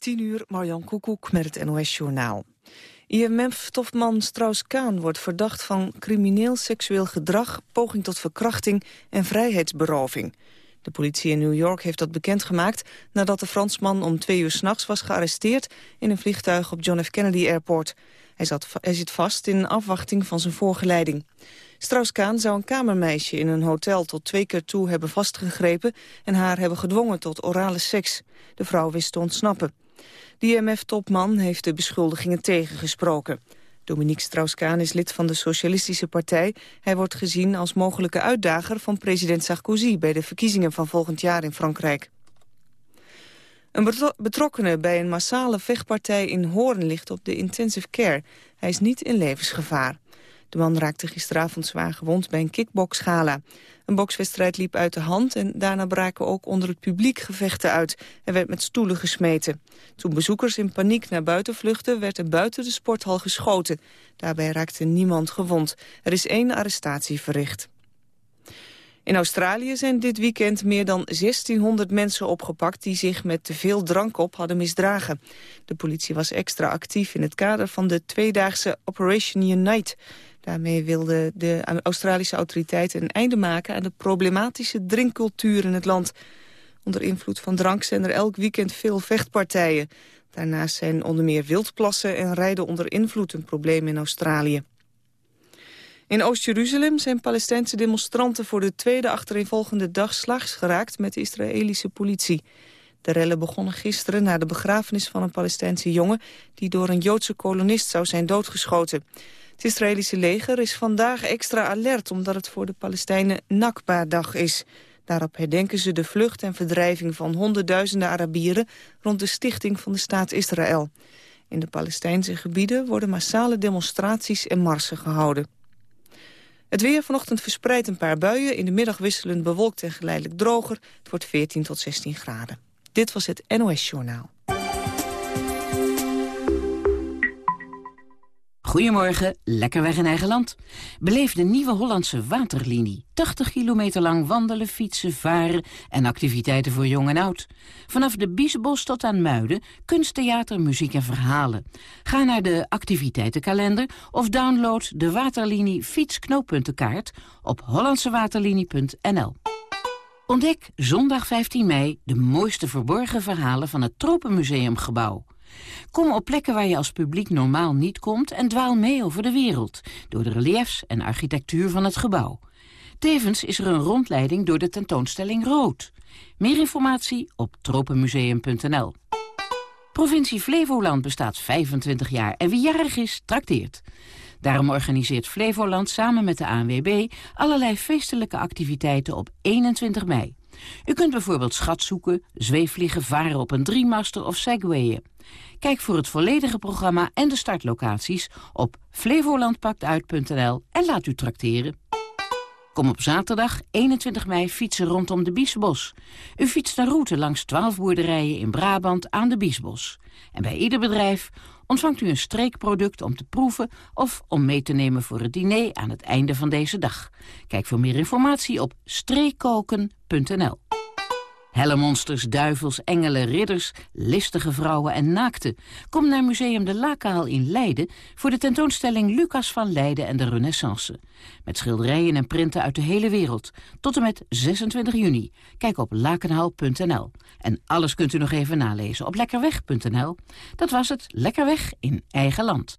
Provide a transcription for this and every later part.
10 uur, Marjan Koekoek met het NOS-journaal. IMF-topman Strauss-Kaan wordt verdacht van crimineel seksueel gedrag... poging tot verkrachting en vrijheidsberoving. De politie in New York heeft dat bekendgemaakt... nadat de Fransman om twee uur s'nachts was gearresteerd... in een vliegtuig op John F. Kennedy Airport. Hij, zat, hij zit vast in afwachting van zijn voorgeleiding. Strauss-Kaan zou een kamermeisje in een hotel tot twee keer toe hebben vastgegrepen... en haar hebben gedwongen tot orale seks. De vrouw wist te ontsnappen. De IMF-topman heeft de beschuldigingen tegengesproken. Dominique Strauss-Kaan is lid van de Socialistische Partij. Hij wordt gezien als mogelijke uitdager van president Sarkozy... bij de verkiezingen van volgend jaar in Frankrijk. Een betrokkene bij een massale vechtpartij in Hoorn ligt op de intensive care. Hij is niet in levensgevaar. De man raakte gisteravond zwaar gewond bij een kickboxgala. Een bokswedstrijd liep uit de hand en daarna braken ook onder het publiek gevechten uit. Er werd met stoelen gesmeten. Toen bezoekers in paniek naar buiten vluchtten, werd er buiten de sporthal geschoten. Daarbij raakte niemand gewond. Er is één arrestatie verricht. In Australië zijn dit weekend meer dan 1600 mensen opgepakt... die zich met te veel drank op hadden misdragen. De politie was extra actief in het kader van de tweedaagse Operation Unite... Daarmee wilden de Australische autoriteiten een einde maken aan de problematische drinkcultuur in het land. Onder invloed van drank zijn er elk weekend veel vechtpartijen. Daarnaast zijn onder meer wildplassen en rijden onder invloed een probleem in Australië. In Oost-Jeruzalem zijn Palestijnse demonstranten voor de tweede achtereenvolgende dag slaags geraakt met de Israëlische politie. De rellen begonnen gisteren na de begrafenis van een Palestijnse jongen die door een Joodse kolonist zou zijn doodgeschoten. Het Israëlische leger is vandaag extra alert omdat het voor de Palestijnen Nakba-dag is. Daarop herdenken ze de vlucht en verdrijving van honderdduizenden Arabieren rond de stichting van de staat Israël. In de Palestijnse gebieden worden massale demonstraties en marsen gehouden. Het weer vanochtend verspreidt een paar buien. In de middag wisselend bewolkt en geleidelijk droger. Het wordt 14 tot 16 graden. Dit was het NOS Journaal. Goedemorgen, lekker weg in eigen land. Beleef de nieuwe Hollandse waterlinie. 80 kilometer lang wandelen, fietsen, varen en activiteiten voor jong en oud. Vanaf de Biesbos tot aan Muiden, kunsttheater, muziek en verhalen. Ga naar de activiteitenkalender of download de Waterlinie fietsknooppuntenkaart op hollandsewaterlinie.nl. Ontdek zondag 15 mei de mooiste verborgen verhalen van het Tropenmuseumgebouw. Kom op plekken waar je als publiek normaal niet komt en dwaal mee over de wereld, door de reliefs en architectuur van het gebouw. Tevens is er een rondleiding door de tentoonstelling Rood. Meer informatie op tropenmuseum.nl. Provincie Flevoland bestaat 25 jaar en wie jarig is, trakteert. Daarom organiseert Flevoland samen met de ANWB allerlei feestelijke activiteiten op 21 mei. U kunt bijvoorbeeld schat zoeken, zweefvliegen, varen op een driemaster of segwayen. Kijk voor het volledige programma en de startlocaties op flevolandpaktuit.nl en laat u trakteren. Kom op zaterdag 21 mei fietsen rondom de Biesbos. U fietst een route langs 12 boerderijen in Brabant aan de Biesbos. En bij ieder bedrijf ontvangt u een streekproduct om te proeven... of om mee te nemen voor het diner aan het einde van deze dag. Kijk voor meer informatie op streekkoken.nl. Helle monsters, duivels, engelen, ridders, listige vrouwen en naakten. Kom naar Museum de Lakaal in Leiden voor de tentoonstelling Lucas van Leiden en de Renaissance. Met schilderijen en printen uit de hele wereld. Tot en met 26 juni. Kijk op lakenhaal.nl. En alles kunt u nog even nalezen op lekkerweg.nl. Dat was het Lekkerweg in eigen land.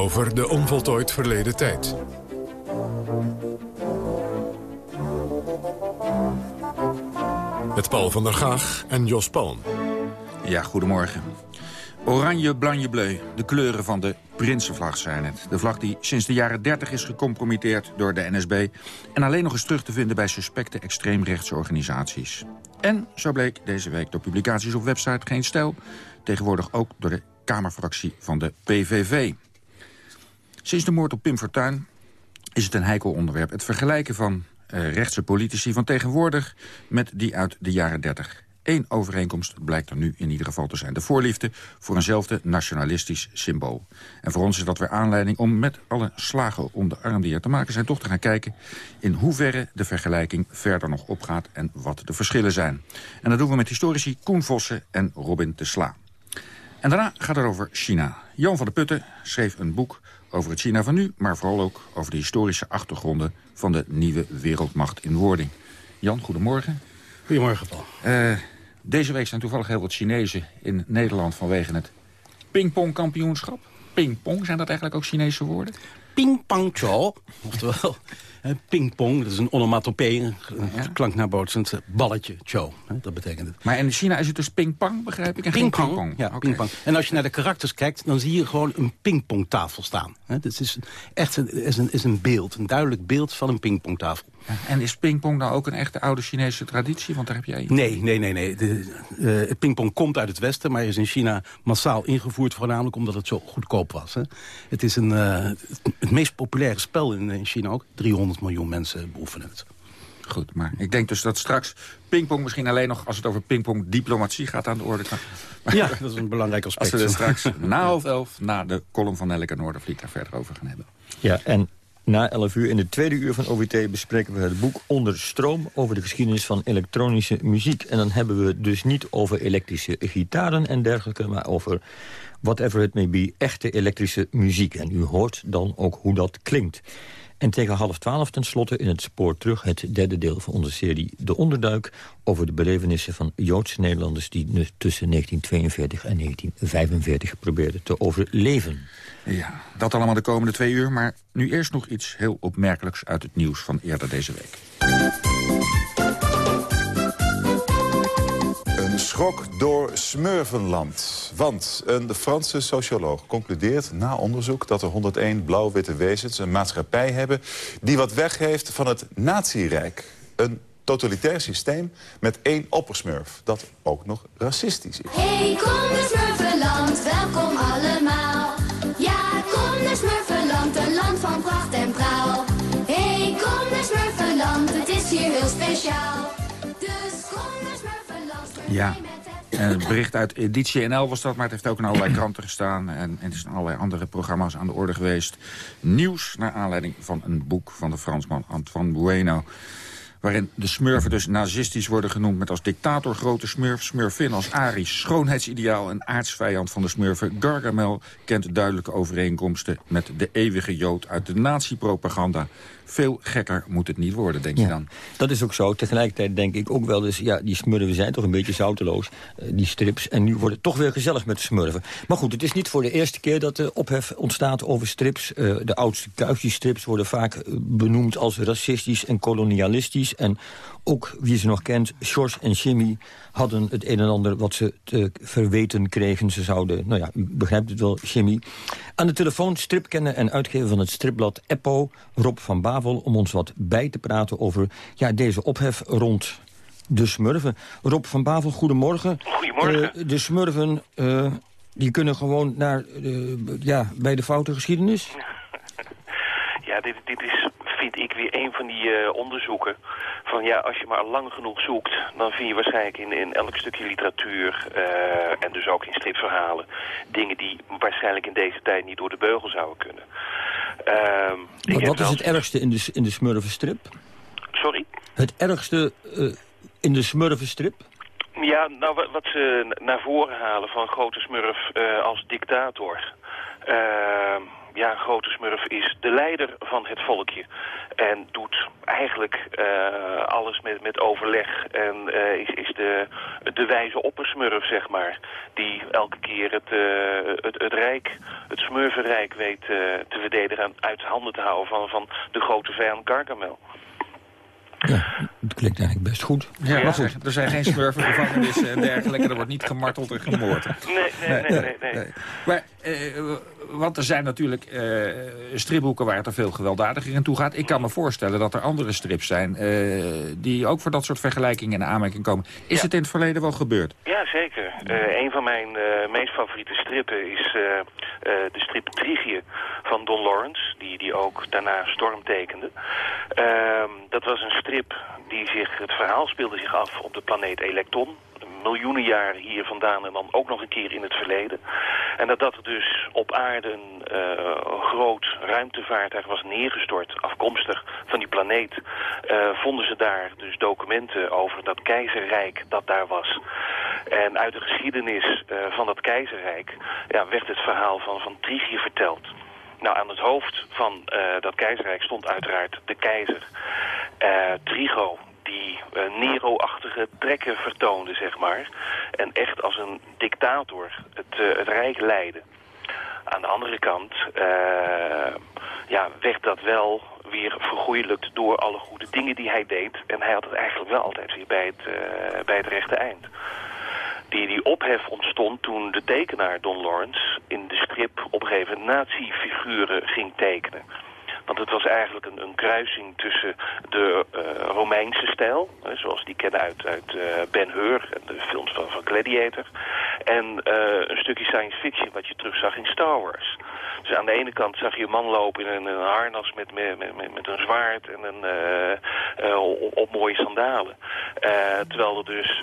Over de onvoltooid verleden tijd. Met Paul van der Gaag en Jos Palm. Ja, goedemorgen. Oranje, blanje, bleu. De kleuren van de Prinsenvlag zijn het. De vlag die sinds de jaren 30 is gecompromitteerd door de NSB... en alleen nog eens terug te vinden bij suspecte extreemrechtse organisaties. En, zo bleek deze week door publicaties op website Geen Stijl... tegenwoordig ook door de Kamerfractie van de PVV. Sinds de moord op Pim Fortuyn is het een heikel onderwerp. Het vergelijken van uh, rechtse politici van tegenwoordig met die uit de jaren 30. Eén overeenkomst blijkt er nu in ieder geval te zijn. De voorliefde voor eenzelfde nationalistisch symbool. En voor ons is dat weer aanleiding om met alle slagen om de arm die te maken zijn... toch te gaan kijken in hoeverre de vergelijking verder nog opgaat... en wat de verschillen zijn. En dat doen we met historici Koen Vossen en Robin de Sla. En daarna gaat het over China. Jan van der Putten schreef een boek over het China van nu... maar vooral ook over de historische achtergronden van de nieuwe wereldmacht in wording. Jan, goedemorgen. Goedemorgen, Paul. Uh, deze week zijn toevallig heel wat Chinezen in Nederland vanwege het pingpongkampioenschap. Pingpong, zijn dat eigenlijk ook Chinese woorden? Pingpongcho, oftewel pingpong, dat is een onomatopee, een ja. klanknabootsend balletje, cho, dat betekent het. Maar in China is het dus pingpong, begrijp ik? En pingpong, pingpong. ja, okay. pingpong. En als je naar de karakters kijkt, dan zie je gewoon een pingpongtafel staan. Het is echt een, is een, is een beeld, een duidelijk beeld van een pingpongtafel. En is pingpong nou ook een echte oude Chinese traditie? Want daar heb jij... Nee, nee, nee. nee. De, uh, het pingpong komt uit het Westen, maar is in China massaal ingevoerd... voornamelijk omdat het zo goedkoop was. Hè. Het is een, uh, het meest populaire spel in, in China ook. 300 miljoen mensen beoefenen het. Goed, maar ik denk dus dat straks pingpong misschien alleen nog... als het over pingpong diplomatie gaat aan de orde kan. Maar ja, dat is een belangrijk aspect. Als we er straks na half elf, na de column van Nelleke Noordervliet... daar verder over gaan hebben. Ja, en na 11 uur in de tweede uur van OVT bespreken we het boek Onder Stroom... over de geschiedenis van elektronische muziek. En dan hebben we het dus niet over elektrische gitaren en dergelijke... maar over whatever it may be, echte elektrische muziek. En u hoort dan ook hoe dat klinkt. En tegen half twaalf tenslotte in het spoor terug... het derde deel van onze serie De Onderduik... over de belevenissen van Joodse Nederlanders... die tussen 1942 en 1945 probeerden te overleven. Ja, dat allemaal de komende twee uur. Maar nu eerst nog iets heel opmerkelijks uit het nieuws van eerder deze week. Een schok door Smurvenland. Want een Franse socioloog concludeert na onderzoek... dat er 101 blauw-witte wezens een maatschappij hebben... die wat weggeeft van het nazi-rijk. Een totalitair systeem met één oppersmurf. Dat ook nog racistisch is. Hey, kom naar Smurfenland, welkom allemaal. Ja, kom naar Smurfenland, een land van pracht en praal. Hey, kom naar Smurfenland, het is hier heel speciaal. Ja. En het bericht uit Editie NL was dat, maar het heeft ook in allerlei kranten gestaan. En het is in allerlei andere programma's aan de orde geweest. Nieuws naar aanleiding van een boek van de Fransman Antoine Bueno waarin de smurfen dus nazistisch worden genoemd... met als dictator grote smurf, smurfin als Aries, schoonheidsideaal... en aardsvijand van de smurfen. Gargamel kent duidelijke overeenkomsten met de eeuwige jood... uit de nazi-propaganda. Veel gekker moet het niet worden, denk ja, je dan? Dat is ook zo. Tegelijkertijd denk ik ook wel eens... ja, die smurfen zijn toch een beetje zouteloos, uh, die strips. En nu wordt het toch weer gezellig met de smurfen. Maar goed, het is niet voor de eerste keer dat er ophef ontstaat over strips. Uh, de oudste kuifjesstrips worden vaak uh, benoemd als racistisch en kolonialistisch. En ook, wie ze nog kent, George en Jimmy hadden het een en ander wat ze te verweten kregen. Ze zouden, nou ja, u begrijpt het wel, Jimmy. Aan de telefoon stripkenner en uitgever van het stripblad Eppo, Rob van Bavel... om ons wat bij te praten over ja, deze ophef rond de smurfen. Rob van Bavel, goedemorgen. Goedemorgen. Uh, de smurfen, uh, die kunnen gewoon naar, uh, ja, bij de foute geschiedenis? Ja, dit, dit is, vind ik, weer een van die uh, onderzoeken. Van ja, als je maar lang genoeg zoekt, dan vind je waarschijnlijk in, in elk stukje literatuur... Uh, en dus ook in stripverhalen... dingen die waarschijnlijk in deze tijd niet door de beugel zouden kunnen. Uh, wat wat is het ergste in de, in de smurfenstrip? Sorry? Het ergste uh, in de smurfenstrip? Ja, nou wat, ze naar voren halen van grote smurf als dictator... Ja, grote smurf is de leider van het volkje. En doet eigenlijk uh, alles met, met overleg. En uh, is, is de, de wijze oppersmurf, zeg maar. Die elke keer het, uh, het, het rijk, het smurvenrijk weet te verdedigen... en uit handen te houden van, van de grote vijand Gargamel. Ja, dat klinkt eigenlijk best goed. Ja, maar goed. Er zijn geen smurfengevangenissen en dergelijke. Er wordt niet gemarteld en gemoord. Nee, nee, nee, nee. nee, Maar, eh, want er zijn natuurlijk eh, stripboeken waar het er veel gewelddadiger in toe gaat. Ik kan me voorstellen dat er andere strips zijn... Eh, die ook voor dat soort vergelijkingen in aanmerking komen. Is Ja. het in het verleden wel gebeurd? Ja, zeker. Eh, een van mijn eh, meest favoriete strippen is eh, eh, de strip Trigie van Don Lawrence, die, die ook daarna Storm tekende. Ehm, dat was een strip die zich, het verhaal speelde zich af op de planeet Electron. Miljoenen jaren hier vandaan en dan ook nog een keer in het verleden. En dat dat er dus op aarde een eh, groot ruimtevaartuig was neergestort, afkomstig van die planeet, eh, vonden ze daar dus documenten over dat keizerrijk dat daar was. En uit de geschiedenis eh, van dat keizerrijk ja, werd het verhaal van, van verteld. Nou, aan het hoofd van dat keizerrijk stond uiteraard de keizer. Eh, Trigo, die eh, Nero-achtige trekken vertoonde, zeg maar. En echt als een dictator het, eh, het rijk leidde. Aan de andere kant eh, ja, werd dat wel weer vergoeilijkt door alle goede dingen die hij deed. En hij had het eigenlijk wel altijd weer bij het, bij het rechte eind. Die, die ophef ontstond toen de tekenaar Don Lawrence in de strip op een gegeven nazi-figuren ging tekenen. Het was eigenlijk een, een kruising tussen de eh, Romeinse stijl, zoals die kennen uit, uit eh, Ben Hur en de films van, van Gladiator, en eh, een stukje science fiction wat je terugzag in Star Wars. Dus aan de ene kant zag je een man lopen in een, harnas met, met, met, een zwaard en een, op, op mooie sandalen. Terwijl er dus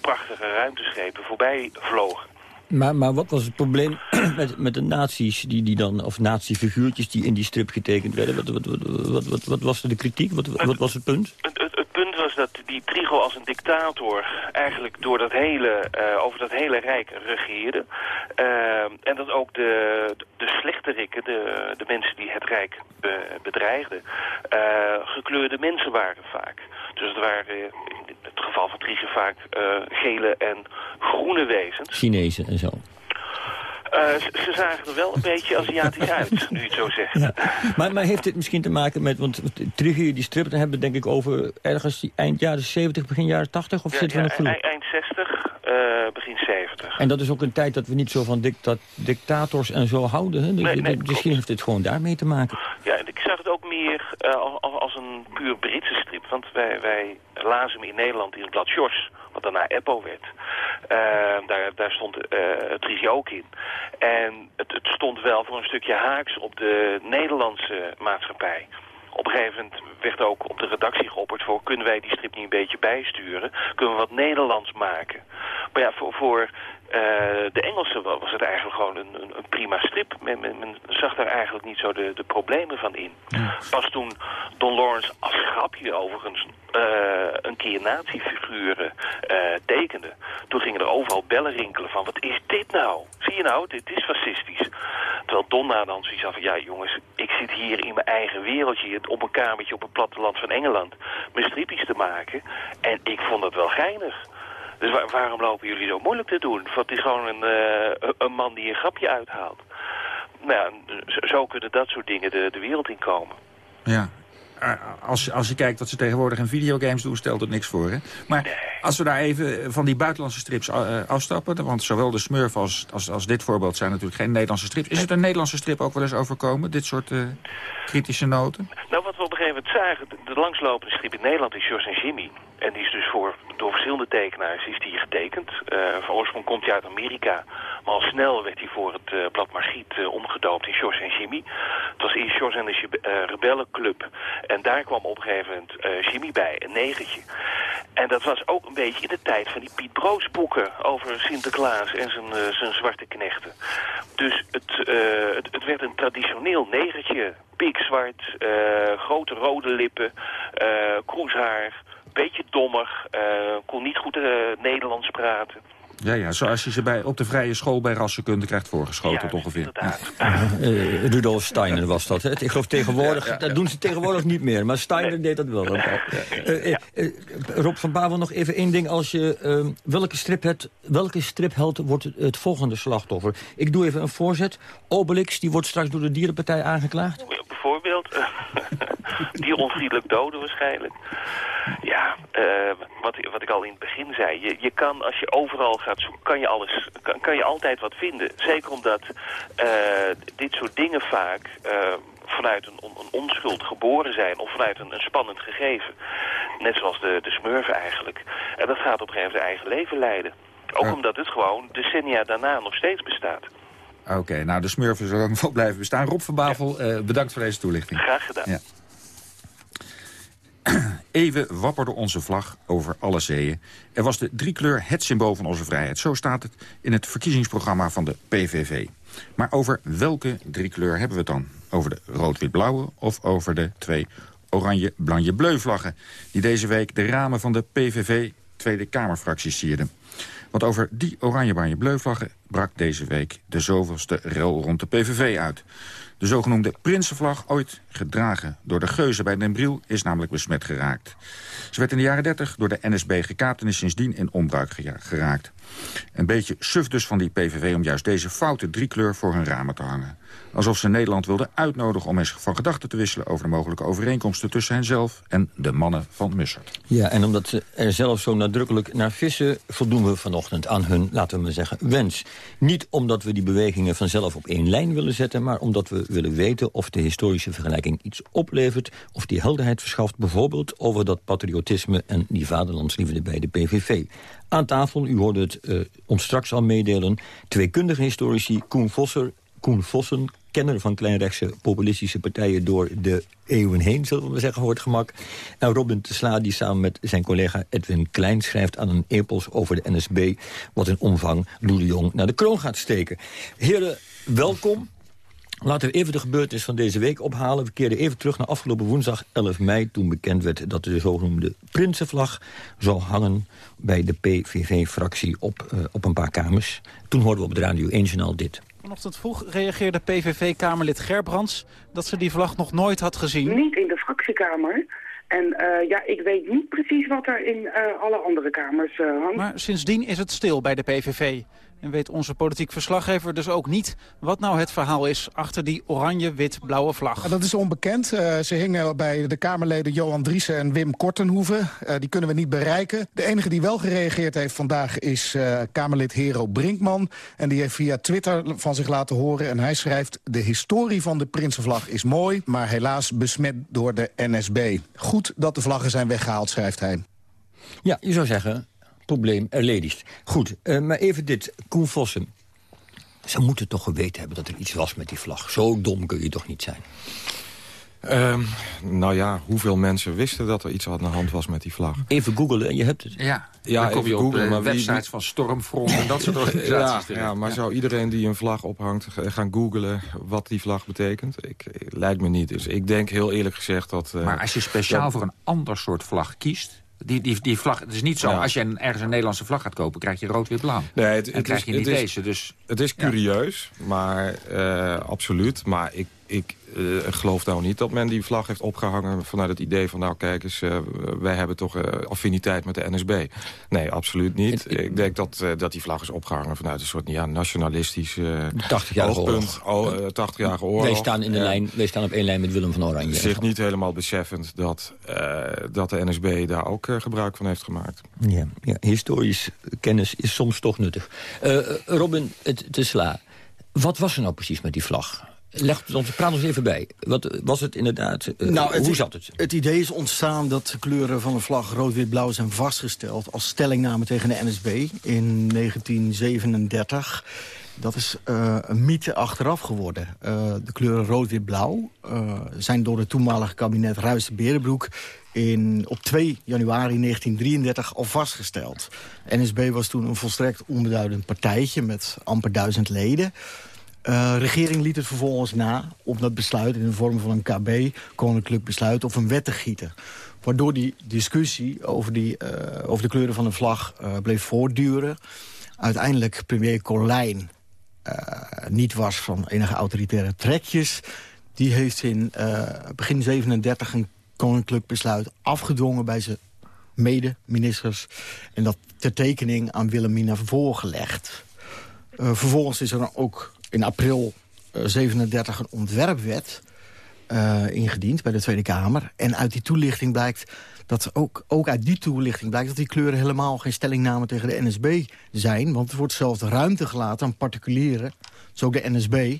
prachtige ruimteschepen voorbij vlogen. Maar, maar wat was het probleem met, met de nazi's die, die dan, of nazi-figuurtjes die in die strip getekend werden? Wat, wat, wat, wat, wat, was de kritiek? Wat, wat was het punt? Dat die Trigo als een dictator eigenlijk door dat hele, eh, over dat hele rijk regeerde. Eh, en dat ook de, de slechterikken, de, de mensen die het rijk be- bedreigden, eh, gekleurde mensen waren vaak. Dus het waren in het geval van Trigo vaak gele en groene wezens. Chinezen en zo. Eh, ze, zagen er wel een beetje Aziatisch uit, nu je het zo zegt. Ja. Maar, maar heeft dit misschien te maken met, want Trigger, die strip, dan hebben we denk ik over ergens die eind jaren 70, begin jaren 80, of Ja, zitten we ja, nog eind, eind 60, eh, begin 70. En dat is ook een tijd dat we niet zo van dicta dictators en zo houden. Hè? Nee, nee, Misschien klopt. heeft het gewoon daarmee te maken. Ja, en meer eh, al- al- als een puur Britse strip. Want wij, wij lazen hem in Nederland in het blad Jos, wat daarna Eppo werd. Eh, daar, daar stond Trigi ook in. En het, het stond wel voor een stukje haaks op de Nederlandse maatschappij. Op een gegeven moment werd ook op de redactie geopperd voor... kunnen wij die strip niet een beetje bijsturen? Kunnen we wat Nederlands maken? Maar ja, voor, voor eh, de Engelsen wa- was het eigenlijk gewoon een, een, een prima strip. Men, men, men zag daar eigenlijk niet zo de, de problemen van in. Pas toen Don Lawrence als grapje overigens eh, een keer nazi-figuren eh, tekende... toen gingen er overal bellen rinkelen van... wat is dit nou? Zie je nou, dit is fascistisch. Terwijl Don na dan zoiets had van... ja jongens, ik zit hier in mijn eigen wereldje... op een kamertje op het platteland van Engeland... mijn stripjes te maken. En ik vond dat wel geinig. Dus waar- waarom lopen jullie zo moeilijk te doen? Want het is gewoon een, eh, een man die een grapje uithaalt. Nou, ja, zo, kunnen dat soort dingen de, de wereld in komen. Ja. Eh, Als, als je kijkt wat ze tegenwoordig in videogames doen, stelt het niks voor. Hè? Maar als we daar even van die buitenlandse strips eh, afstappen... want zowel de Smurf als, als, als dit voorbeeld zijn natuurlijk geen Nederlandse strips. Is het een Nederlandse strip ook wel eens overkomen, dit soort eh, kritische noten? Nou, wat we op een gegeven moment zagen, de, de langslopende strip in Nederland is Jos en Jimmy. En die is dus voor, door verschillende tekenaars is die getekend. Eh van oorsprong komt hij uit Amerika. Maar al snel werd hij voor het eh, blad Margriet eh, omgedoopt in Jos en Jimmy. Het was eerst Jos en de Rebellenclub. En daar kwam op een Jimmy bij, een negertje. En dat was ook een beetje in de tijd van die Piet Broos boeken over Sinterklaas en zijn, zijn zwarte knechten. Dus het, het, werd een traditioneel negertje. Pikzwart, grote rode lippen, kroeshaar, beetje dommig, eh, kon niet goed eh, Nederlands praten. Ja, ja, zoals je ze bij, op de vrije school bij rassenkunde krijgt voorgeschoteld Juist, ongeveer. Eh, Rudolf Steiner was dat. Hè? Ik geloof tegenwoordig, dat doen ze tegenwoordig niet meer. Maar Steiner deed dat wel. Rob van Bavel, nog even één ding. Als je, ehm, welke, striphet, welke stripheld wordt het, het volgende slachtoffer? Ik doe even een voorzet. Obelix, die wordt straks door de dierenpartij aangeklaagd. Bijvoorbeeld, die onvriendelijk doden waarschijnlijk. Ja, uh, wat, wat ik al in het begin zei. Je, je kan, als je overal gaat zoeken, kan je, alles, kan, kan je altijd wat vinden. Zeker omdat uh, dit soort dingen vaak... Uh, vanuit een, een, onschuld geboren zijn of vanuit een, een, spannend gegeven. Net zoals de, de smurfen eigenlijk. En dat gaat op een gegeven moment eigen leven leiden. Ook omdat het gewoon decennia daarna nog steeds bestaat. Oké, nou de smurfen zullen nog wel blijven bestaan. Rob van Bavel, ja. uh, bedankt voor deze toelichting. Graag gedaan. Ja. Even wapperde onze vlag over alle zeeën. Er was de driekleur het symbool van onze vrijheid. Zo staat het in het verkiezingsprogramma van de PVV. Maar over welke driekleur hebben we het dan? Over de rood-wit-blauwe of over de twee oranje-blanje-bleu vlaggen... die deze week de ramen van de PVV Tweede Kamerfractie sierden. Want over die oranje-blanje-bleu vlaggen brak deze week de zoveelste rel rond de PVV uit. De zogenoemde Prinsenvlag, ooit gedragen door de geuzen bij Den Briel, is namelijk besmet geraakt. Ze werd in de jaren 30 door de NSB gekaapt en is sindsdien in onbruik geraakt. Een beetje suf dus van die PVV om juist deze foute driekleur voor hun ramen te hangen. Alsof ze Nederland wilden uitnodigen om eens van gedachten te wisselen... over de mogelijke overeenkomsten tussen henzelf en de mannen van Mussert. Ja, en omdat ze er zelf zo nadrukkelijk naar vissen... voldoen we vanochtend aan hun, laten we maar zeggen, wens. Niet omdat we die bewegingen vanzelf op één lijn willen zetten... maar omdat we willen weten of de historische vergelijking iets oplevert... of die helderheid verschaft bijvoorbeeld over dat patriotisme... en die vaderlandsliefde bij de PVV. Aan tafel, u hoorde het uh, ons straks al meedelen... twee kundige historici, Koen Vosser Koen Vossen, kenner van kleinrechtse populistische partijen... door de eeuwen heen, zullen we zeggen, voor het gemak. En Robin Tesla, die samen met zijn collega Edwin Klein... schrijft aan een epos over de NSB... wat in omvang Lou de Jong naar de kroon gaat steken. Heren, welkom. Laten we even de gebeurtenis van deze week ophalen. We keerden even terug naar afgelopen woensdag 11 mei... toen bekend werd dat de zogenoemde Prinsenvlag zou hangen... bij de PVV-fractie op, uh, op een paar kamers. Toen hoorden we op de Radio 1 Journaal dit. Vanochtend vroeg reageerde PVV-Kamerlid Gerbrands dat ze die vlag nog nooit had gezien. Niet in de fractiekamer. En uh, ja, ik weet niet precies wat er in uh, alle andere kamers uh, hangt. Maar sindsdien is het stil bij de PVV. En weet onze politiek verslaggever dus ook niet wat nou het verhaal is achter die oranje-wit-blauwe vlag. Dat is onbekend. Uh, ze hingen bij de Kamerleden Johan Driessen en Wim Kortenhoeven. Uh, die kunnen we niet bereiken. De enige die wel gereageerd heeft vandaag is uh, Kamerlid Hero Brinkman. En die heeft via Twitter van zich laten horen. En hij schrijft, de historie van de Prinsenvlag is mooi... maar helaas besmet door de NSB. Goed dat de vlaggen zijn weggehaald, schrijft hij. Ja, je zou zeggen, probleem erledigd. Goed, uh, maar even dit. Koen Vossen. Ze moeten toch geweten hebben dat er iets was met die vlag. Zo dom kun je toch niet zijn? Um, nou ja, hoeveel mensen wisten dat er iets aan de hand was met die vlag? Even googlen en je hebt het. Ja, ja dan kom je op googlen, maar websites wie... van Stormfront en dat soort organisaties. ja, ja, maar ja. zou iedereen die een vlag ophangt gaan googlen wat die vlag betekent? Ik, lijkt me niet. Dus ik denk heel eerlijk gezegd dat... Uh, maar als je speciaal dat... voor een ander soort vlag kiest... Die, die, die vlag, het is niet zo, ja. als je een, ergens een Nederlandse vlag gaat kopen... krijg je rood-wit-blauw. Nee, het, en krijg je niet is, deze. Dus, het is curieus, ja. maar uh, absoluut. Maar ik, ik uh, geloof nou niet dat men die vlag heeft opgehangen... vanuit het idee van, nou kijk eens, uh, wij hebben toch affiniteit met de NSB. Nee, absoluut niet. Ik denk dat, dat die vlag is opgehangen vanuit een soort ja, nationalistisch 80-jarige oorlog. Oh, 80-jarige oorlog. Wij staan, in de lijn, wij staan op één lijn met Willem van Oranje. Zich niet helemaal beseffend dat, dat de NSB daar ook gebruik van heeft gemaakt. Ja, ja, historisch kennis is soms toch nuttig. Robin, het te sla. Wat was er nou precies met die vlag? Leg het ons, praat ons even bij. Wat was het inderdaad? Uh, nou, het, hoe zat het? Het idee is ontstaan dat de kleuren van de vlag rood-wit-blauw zijn vastgesteld... als stellingname tegen de NSB in 1937. Dat is uh, een mythe achteraf geworden. Uh, de kleuren rood-wit-blauw zijn door het toenmalige kabinet Ruijs-Berenbroek... In, op 2 januari 1933 al vastgesteld. NSB was toen een volstrekt onbeduidend partijtje met amper duizend leden. Uh, regering liet het vervolgens na om dat besluit in de vorm van een KB, koninklijk besluit, of een wet te gieten. Waardoor die discussie over, die, uh, over de kleuren van de vlag uh, bleef voortduren. Uiteindelijk premier Colijn niet was van enige autoritaire trekjes. Die heeft in begin 37 een koninklijk besluit afgedwongen bij zijn mede-ministers. En dat ter tekening aan Wilhelmina voorgelegd. Vervolgens is er ook in april uh, 37 een ontwerpwet... eh, ingediend bij de Tweede Kamer. En uit die toelichting blijkt dat ook, ook uit die toelichting blijkt... dat die kleuren helemaal geen stellingname tegen de NSB zijn. Want er wordt zelfs ruimte gelaten aan particulieren, zo ook de NSB...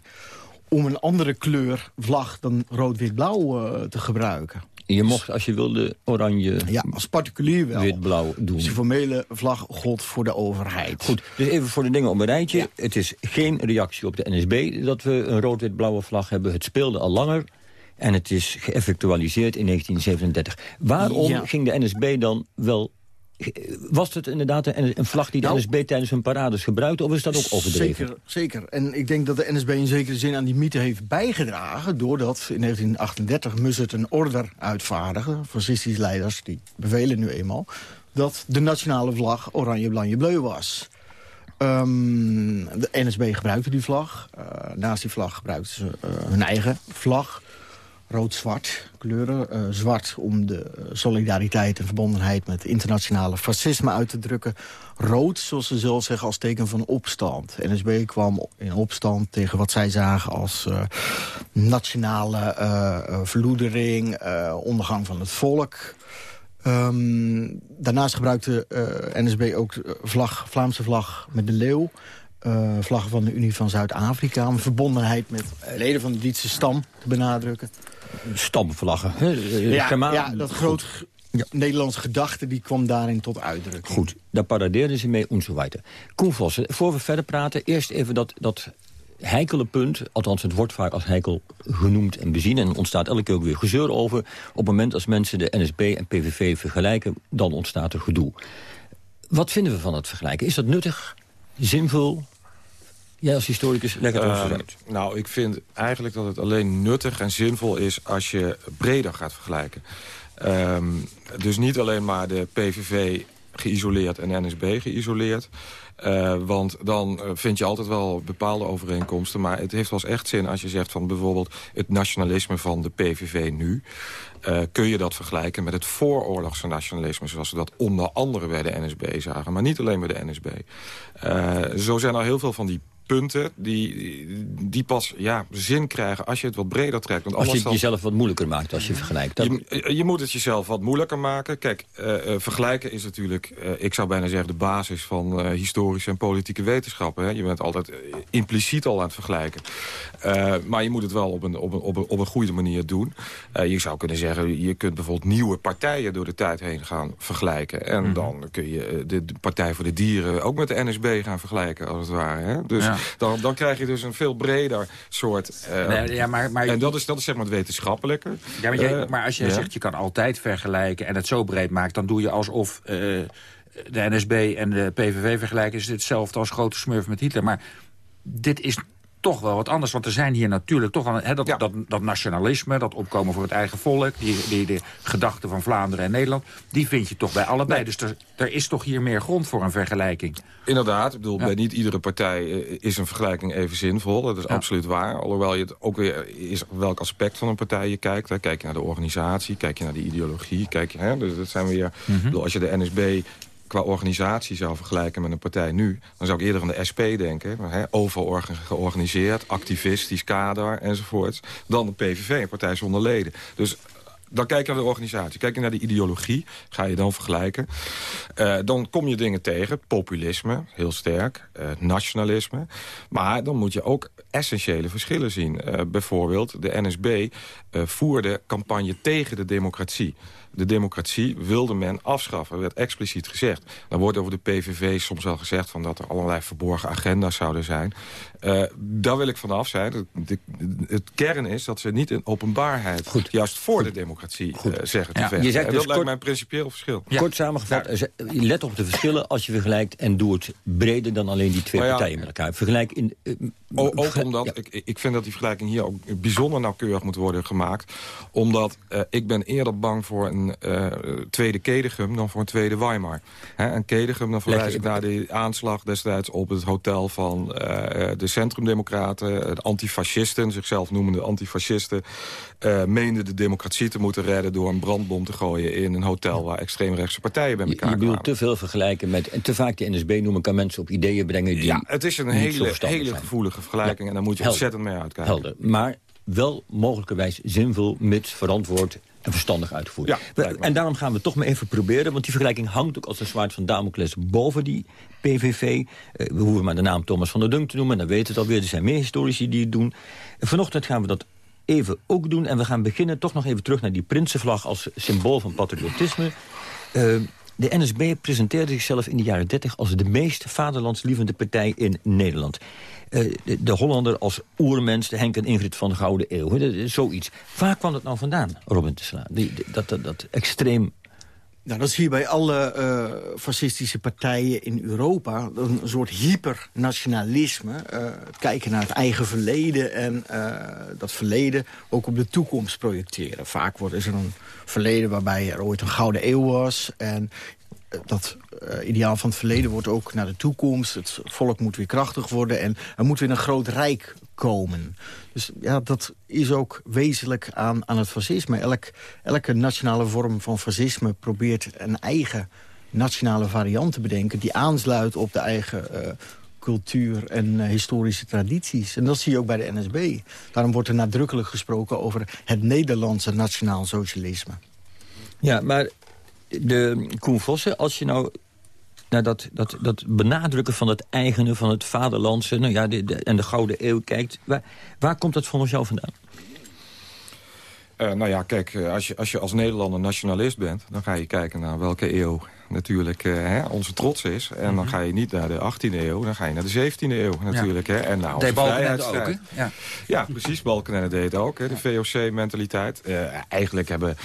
om een andere kleur vlag dan rood-wit-blauw uh, te gebruiken. Je mocht, als je wilde, oranje, ja, als particulier wel. wit-blauw doen. Dus die formele vlag gold voor de overheid. Goed, dus even voor de dingen op een rijtje. Ja. Het is geen reactie op de NSB dat we een rood-wit-blauwe vlag hebben. Het speelde al langer. En het is geëffectualiseerd in 1937. Waarom ja. ging de NSB dan wel... Was het inderdaad een, een vlag die de nou, NSB tijdens hun parades gebruikte... of is dat ook overdreven? Zeker, zeker. En ik denk dat de NSB in zekere zin aan die mythe heeft bijgedragen... doordat in 1938 Mussert een order uitvaardigde... fascistische leiders, die bevelen nu eenmaal... dat de nationale vlag oranje, blanje, bleu was. Um, de NSB gebruikte die vlag. Uh, naast die vlag gebruikten ze uh, hun eigen vlag rood-zwart kleuren. Uh, zwart om de solidariteit en verbondenheid met internationale fascisme uit te drukken. Rood, zoals ze zelf zeggen, als teken van opstand. NSB kwam in opstand tegen wat zij zagen als uh, nationale uh, verloedering, ondergang van het volk. Um, daarnaast gebruikte NSB ook vlag, Vlaamse vlag met de leeuw. Uh, vlaggen van de Unie van Zuid-Afrika... om verbondenheid met leden van de Duitse stam te benadrukken. Stamvlaggen. Ja, ja, dat groot ja. Nederlandse gedachte die kwam daarin tot uitdrukking. Goed, daar paradeerden ze mee, enzovoort. Koen Vossen, voor we verder praten, eerst even dat, dat heikele punt... althans het wordt vaak als heikel genoemd en bezien... en ontstaat elke keer ook weer gezeur over... op het moment als mensen de NSB en PVV vergelijken... dan ontstaat er gedoe. Wat vinden we van het vergelijken? Is dat nuttig, zinvol, Jij als historicus, leg het ons uit. Nou, ik vind eigenlijk dat het alleen nuttig en zinvol is... als je breder gaat vergelijken. Um, dus niet alleen maar de PVV geïsoleerd en NSB geïsoleerd. Uh, want dan vind je altijd wel bepaalde overeenkomsten. Maar het heeft wel eens echt zin als je zegt van bijvoorbeeld... het nationalisme van de PVV nu. Uh, kun je dat vergelijken met het vooroorlogse nationalisme... zoals we dat onder andere bij de NSB zagen. Maar niet alleen bij de NSB. Uh, zo zijn er heel veel van die punten die, die pas ja, zin krijgen als je het wat breder trekt. Want als je het dan... jezelf wat moeilijker maakt als je vergelijkt. Dat... Je, je, moet het jezelf wat moeilijker maken. Kijk, uh, uh, vergelijken is natuurlijk, uh, ik zou bijna zeggen... de basis van historische en politieke wetenschappen. Hè. Je bent altijd impliciet al aan het vergelijken. Maar je moet het wel op een, op een, op een, op een goede manier doen. je zou kunnen zeggen, je kunt bijvoorbeeld nieuwe partijen... door de tijd heen gaan vergelijken. En mm -hmm. dan kun je de, de, Partij voor de Dieren ook met de NSB gaan vergelijken, als het ware. Hè. Dus ja. Dan, dan krijg je dus een veel breder soort... Uh, nee, ja, maar, maar, en dat is, dat is zeg maar het wetenschappelijke. Ja, maar, jij, maar als je ja. zegt je kan altijd vergelijken en het zo breed maakt... dan doe je alsof de NSB en de PVV vergelijken... is het hetzelfde als grote smurf met Hitler. Maar dit is toch wel wat anders. Want er zijn hier natuurlijk toch wel dat, ja. dat, dat, nationalisme, dat opkomen voor het eigen volk... Die, die, de gedachten van Vlaanderen en Nederland, die vind je toch bij allebei. Nee. Dus er, er, is toch hier meer grond voor een vergelijking. Inderdaad, ik bedoel, ja. bij niet iedere partij is een vergelijking even zinvol. Dat is ja. absoluut waar. Alhoewel je het ook weer is welk aspect van een partij je kijkt. Hè. Kijk je naar de organisatie, kijk je naar de ideologie. Kijk je, hè, dus dat zijn weer, mm -hmm. bedoel, als je de NSB qua organisatie zou vergelijken met een partij nu... dan zou ik eerder aan de SP denken. Hè, overgeorganiseerd, activistisch kader enzovoorts. Dan de PVV, een partij zonder leden. Dus dan kijk je naar de organisatie. Kijk je naar de ideologie, ga je dan vergelijken. Uh, dan kom je dingen tegen. Populisme, heel sterk. Uh, nationalisme. Maar dan moet je ook essentiële verschillen zien. Uh, bijvoorbeeld, de NSB voerde campagne tegen de democratie. De democratie wilde men afschaffen, werd expliciet gezegd. Dan wordt over de PVV soms wel gezegd... Van dat er allerlei verborgen agenda's zouden zijn. Uh, daar wil ik vanaf zijn. Het, kern is dat ze niet in openbaarheid... Goed. juist voor Goed. de democratie uh, zeggen te ja. vechten. Je zegt en dus dat lijkt mij een principieel verschil. Ja. Kort samengevat, ja. let op de verschillen als je vergelijkt... en doe het breder dan alleen die twee partijen met elkaar. Vergelijk in... Uh, ook omdat, ik, ik vind dat die vergelijking hier ook bijzonder nauwkeurig moet worden gemaakt. Omdat ik ben eerder bang voor een tweede Kedegum dan voor een tweede Weimar. Hè, een Kedegum, dan verwijs ik naar de aanslag destijds op het hotel van de centrumdemocraten, de antifascisten, zichzelf noemende antifascisten... Uh, meenden de democratie te moeten redden door een brandbom te gooien... in een hotel waar extreemrechtse partijen bij elkaar je, je kwamen. te veel vergelijken met... en te vaak de NSB noemen kan mensen op ideeën brengen... die Ja, het is een hele, hele gevoelige vergelijking... Ja. en daar moet je Helder. ontzettend mee uitkijken. Helder. Maar wel mogelijkerwijs zinvol, mits verantwoord en verstandig uitgevoerd. Ja, We- en daarom gaan we toch maar even proberen... want die vergelijking hangt ook als een zwaard van Damocles boven die PVV. Eh, we hoeven maar de naam Thomas van der Dunk te noemen... dan weten het alweer, er zijn meer historici die het doen. En vanochtend gaan we dat even ook doen... en we gaan beginnen toch nog even terug naar die Prinsenvlag... als symbool van patriotisme... Eh, de NSB presenteerde zichzelf in de jaren 30 als de meest vaderlandslievende partij in Nederland. Eh, de, de Hollander als oermens, de Henk en Ingrid van de Gouden Eeuw. hè, Zoiets. Waar kwam dat nou vandaan, Robin te slaan? Die, dat, dat, extreem... Nou, dat zie je bij alle eh, fascistische partijen in Europa. Een soort hypernationalisme. eh, het kijken naar het eigen verleden en dat verleden ook op de toekomst projecteren. Vaak wordt, is er een verleden waarbij er ooit een gouden eeuw was. En dat eh, ideaal van het verleden wordt ook naar de toekomst. Het volk moet weer krachtig worden en er moet weer een groot rijk komen. Dus ja, dat is ook wezenlijk aan, aan het fascisme. Elk, elke nationale vorm van fascisme probeert een eigen nationale variant te bedenken... die aansluit op de eigen eh, cultuur en eh, historische tradities. En dat zie je ook bij de NSB. Daarom wordt er nadrukkelijk gesproken over het Nederlandse nationaal socialisme. Ja, maar de Koen Vossen, als je nou naar dat, dat, dat benadrukken van het eigene, van het vaderlandse... Nou ja, de, de- en de Gouden Eeuw kijkt, waar, waar komt dat volgens jou vandaan? Eh, nou ja, kijk, eh, als je, als je als Nederlander nationalist bent... dan ga je kijken naar welke eeuw natuurlijk eh, hè, onze trots is. En dan ga je niet naar de 18e eeuw, dan ga je naar de 17e eeuw natuurlijk. Hè, en naar onze Deed Balkenende ook, hè? Ja. Ja, precies. Balkenende deed het ook, hè, de VOC-mentaliteit. Eigenlijk hebben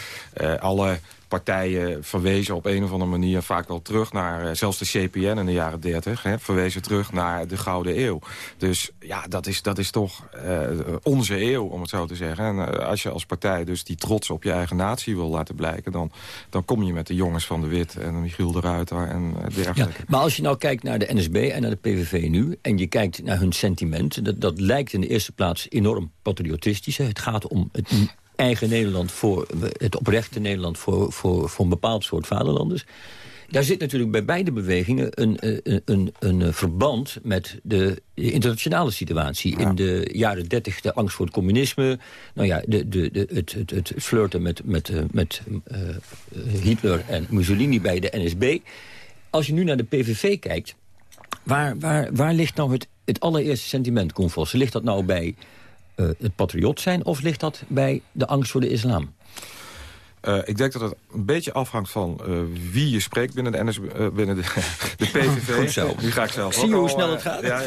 alle partijen verwezen op een of andere manier vaak wel terug naar... eh, zelfs de CPN in de jaren 30, hè, verwezen terug naar de Gouden Eeuw. Dus ja, dat is, dat is toch eh, onze eeuw, om het zo te zeggen. En eh, als je als partij dus die trots op je eigen natie wil laten blijken... dan, dan kom je met de jongens van de Wit en Michiel de Ruiter en eh, Ja, dergelijke. maar als je nou kijkt naar de NSB en naar de PVV nu... en je kijkt naar hun sentiment... dat, dat lijkt in de eerste plaats enorm patriotistisch. hè. Het gaat om het eigen Nederland voor... het oprechte Nederland voor, voor, voor een bepaald soort vaderlanders. Daar zit natuurlijk bij beide bewegingen een, eh, een, een, een eh, verband met de internationale situatie. In de jaren dertig de angst voor het communisme. Nou ja, de, de, de, het, het, het flirten met, met, eh, met Hitler en Mussolini bij de NSB. Als je nu naar de PVV kijkt, waar, waar, waar ligt nou het, het allereerste sentiment, Koen Vossen? Ligt dat nou bij eh, het patriot zijn of ligt dat bij de angst voor de islam? Eh, ik denk dat het een beetje afhangt van eh, wie je spreekt binnen de, NS, binnen de, de PVV. Goed zo. Nu ga ik zelf Zie ook je hoe snel het gaat? Ja,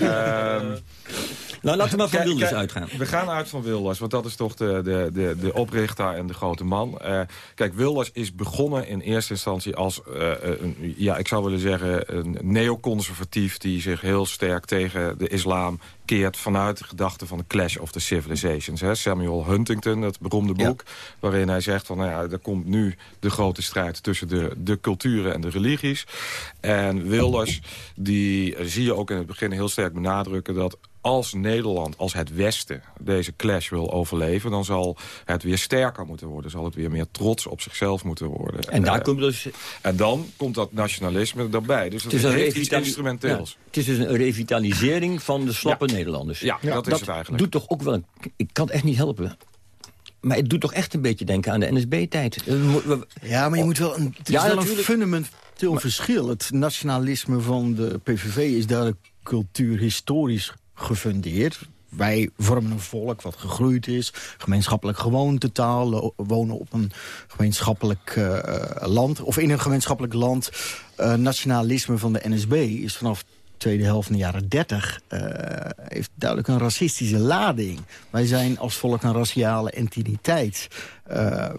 ja. Nou, laten we maar van Wilders uitgaan. We gaan uit van Wilders, want dat is toch de, de, de, de oprichter en de grote man. Eh, kijk, Wilders is begonnen in eerste instantie als, eh, een, ja, ik zou willen zeggen, een neoconservatief... die zich heel sterk tegen de islam keert vanuit de gedachte van de Clash of the Civilizations. Hè. Samuel Huntington, het beroemde boek, waarin hij zegt van, nou ja, er komt nu de grote strijd tussen de, de culturen en de religies. En Wilders, die eh, zie je ook in het begin heel sterk benadrukken dat als Nederland, als het Westen deze clash wil overleven... dan zal het weer sterker moeten worden. Zal het weer meer trots op zichzelf moeten worden. En daar Eh, komt dus... en dan komt dat nationalisme erbij. Dus dat Het is een heeft iets instrumenteels. Ja, het is dus een revitalisering van de slappe Nederlanders. Ja, dat is het eigenlijk. doet toch ook wel... Ik kan het echt niet helpen. Maar het doet toch echt een beetje denken aan de NSB-tijd. Eh, Ja, maar je moet wel een, het is Ja, wel natuurlijk. een fundamenteel verschil. Het nationalisme van de PVV is duidelijk cultuurhistorisch gefundeerd. Wij vormen een volk wat gegroeid is, gemeenschappelijk gewoontetaal... wonen op een gemeenschappelijk eh, land, of in een gemeenschappelijk land. Eh, nationalisme van de NSB is vanaf de tweede helft van de jaren 30... eh, heeft duidelijk een racistische lading. Wij zijn als volk een raciale entiteit.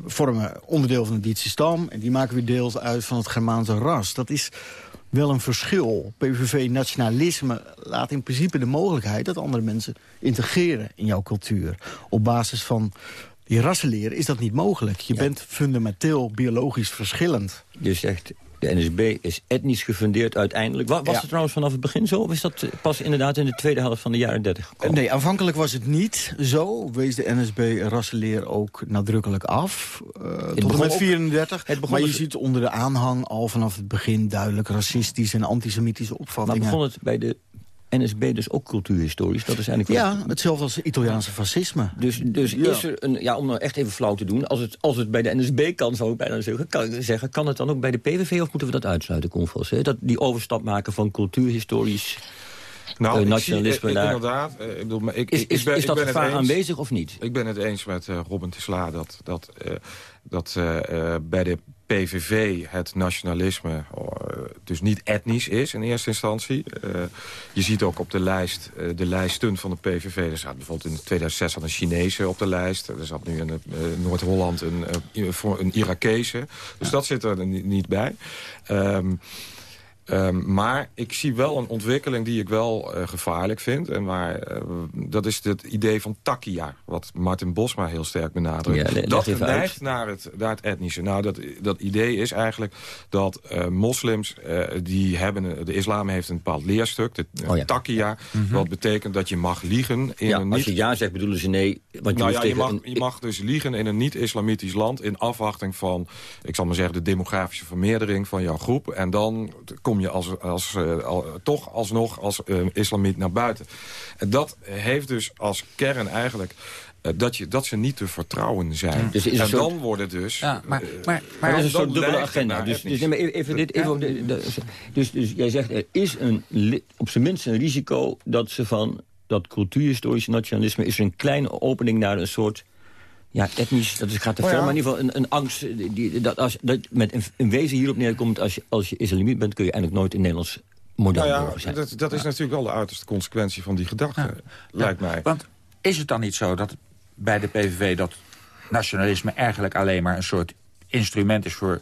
Vormen onderdeel van de Dietse stam... en die maken weer deel uit van het Germaanse ras. Dat is wel een verschil. PVV-nationalisme laat in principe de mogelijkheid... dat andere mensen integreren in jouw cultuur. Op basis van die rassenleer is dat niet mogelijk. Je bent fundamenteel biologisch verschillend. Je zegt, de NSB is etnisch gefundeerd uiteindelijk. Wa- Was Ja. het trouwens vanaf het begin zo? Of is dat eh, pas inderdaad in de tweede helft van de jaren 30 gekomen? Nee, aanvankelijk was het niet zo. Wees de NSB rassenleer ook nadrukkelijk af. eh, tot en met ook- 34. het begon maar je ziet onder de aanhang al vanaf het begin... duidelijk racistische en antisemitische Maar opvattingen. begon het bij de NSB dus ook cultuurhistorisch? Dat is eigenlijk wel- Ja, hetzelfde als het Italiaanse fascisme. Dus, dus Ja. is er een, ja, om nou echt even flauw te doen... als het, als het bij de NSB kan, zou ik bijna zeggen... kan, zeggen, kan het dan ook bij de PVV of moeten we dat uitsluiten, Convos? hè? Dat die overstap maken van cultuurhistorisch Nou, eh, ik nationalisme zie, eh. Inderdaad. eh, ik bedoel, maar ik, Is- ben, is dat ben gevaar aanwezig of niet? Ik ben het eens met Robin Tesla dat, dat, dat bij de PVV het nationalisme dus niet etnisch is in eerste instantie. Je ziet ook op de lijst, eh, de lijsten van de PVV... er zat bijvoorbeeld in 2006 al een Chinese op de lijst. Er zat nu in Noord-Holland een, een Irakese. Dus dat zit er ni- niet bij. Ehm, Ehm, maar ik zie wel een ontwikkeling die ik wel eh, gevaarlijk vind. En waar, eh, dat is het idee van takia, wat Martin Bosma heel sterk benadrukt. Ja, dat neigt naar het, naar het etnische. Nou, dat, dat idee is eigenlijk dat eh, moslims, eh, die hebben, de islam heeft een bepaald leerstuk, de Oh ja. takia, wat betekent dat je mag liegen in Ja, een als niet... je ja zegt, bedoelen ze nee. Want je, Nou ja, je mag, een- je mag dus liegen in een niet-islamitisch land... in afwachting van, ik zal maar zeggen... de demografische vermeerdering van jouw groep. En dan kom je als, als, eh, al, toch alsnog als eh, islamiet naar buiten. En dat heeft dus als kern eigenlijk... eh, dat, je, dat ze niet te vertrouwen zijn. Dus en soort- dan worden dus... Ja, maar, maar, Maar maar dat is een soort dubbele agenda. Dus, dus, nee, maar even, dit, even, op de- de- dus, dus jij zegt, er is een, op zijn minst een risico dat ze van dat cultuurhistorisch nationalisme... is er een kleine opening naar een soort... Ja, etnisch, dat is, gaat te Oh ver, ja. maar in ieder geval een, een angst... Die, dat als, dat met een, een wezen hierop neerkomt... Als je, als je islamiet bent, kun je eigenlijk nooit een Nederlands model nou burger ja, zijn. dat, dat is natuurlijk wel de uiterste consequentie van die gedachte, lijkt mij. Want is het dan niet zo dat bij de PVV dat nationalisme eigenlijk alleen maar een soort instrument is voor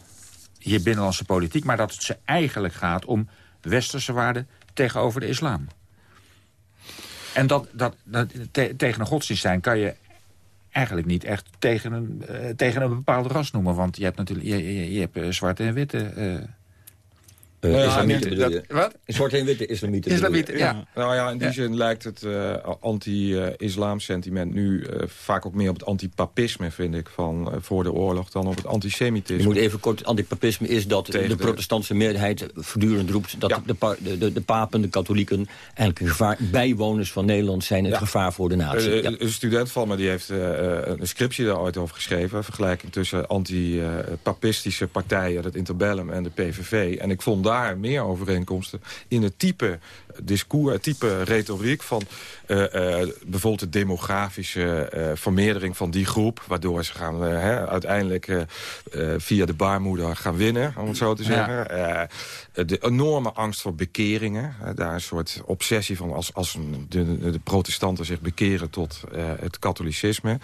je binnenlandse politiek, maar dat het ze eigenlijk gaat om westerse waarden tegenover de islam? En dat, dat, dat te- tegen een godsdienst zijn kan je eigenlijk niet echt tegen een, eh, tegen een bepaald ras noemen. Want je hebt natuurlijk je, je, je hebt eh, zwarte en witte. Nou ja, islamieten dat- je? wat? Zwarte en witte islamieten je? Islamieten, ja. Nou ja, in die Ja. zin lijkt het eh, anti-islam sentiment nu eh, vaak ook meer op het antipapisme, vind ik, van voor de oorlog dan op het Je antisemitisme. moet even kort, antipapisme is dat Tegen de de- protestantse meerderheid voortdurend roept... dat Ja. de, pa- de, de, de papen, de katholieken, eigenlijk een gevaar... bijwoners van Nederland zijn een Ja. gevaar voor de natie. Ja. Een student van me die heeft een scriptie daar ooit over geschreven. Een vergelijking tussen anti-papistische partijen, het Interbellum en de PVV. En ik vond daar meer overeenkomsten in het type discours, het type retoriek van eh, eh, bijvoorbeeld de demografische eh, vermeerdering van die groep. Waardoor ze gaan hè, uiteindelijk via de baarmoeder gaan winnen, om het zo te zeggen. De enorme angst voor bekeringen. daar een soort obsessie van als, als de, de protestanten zich bekeren tot het katholicisme.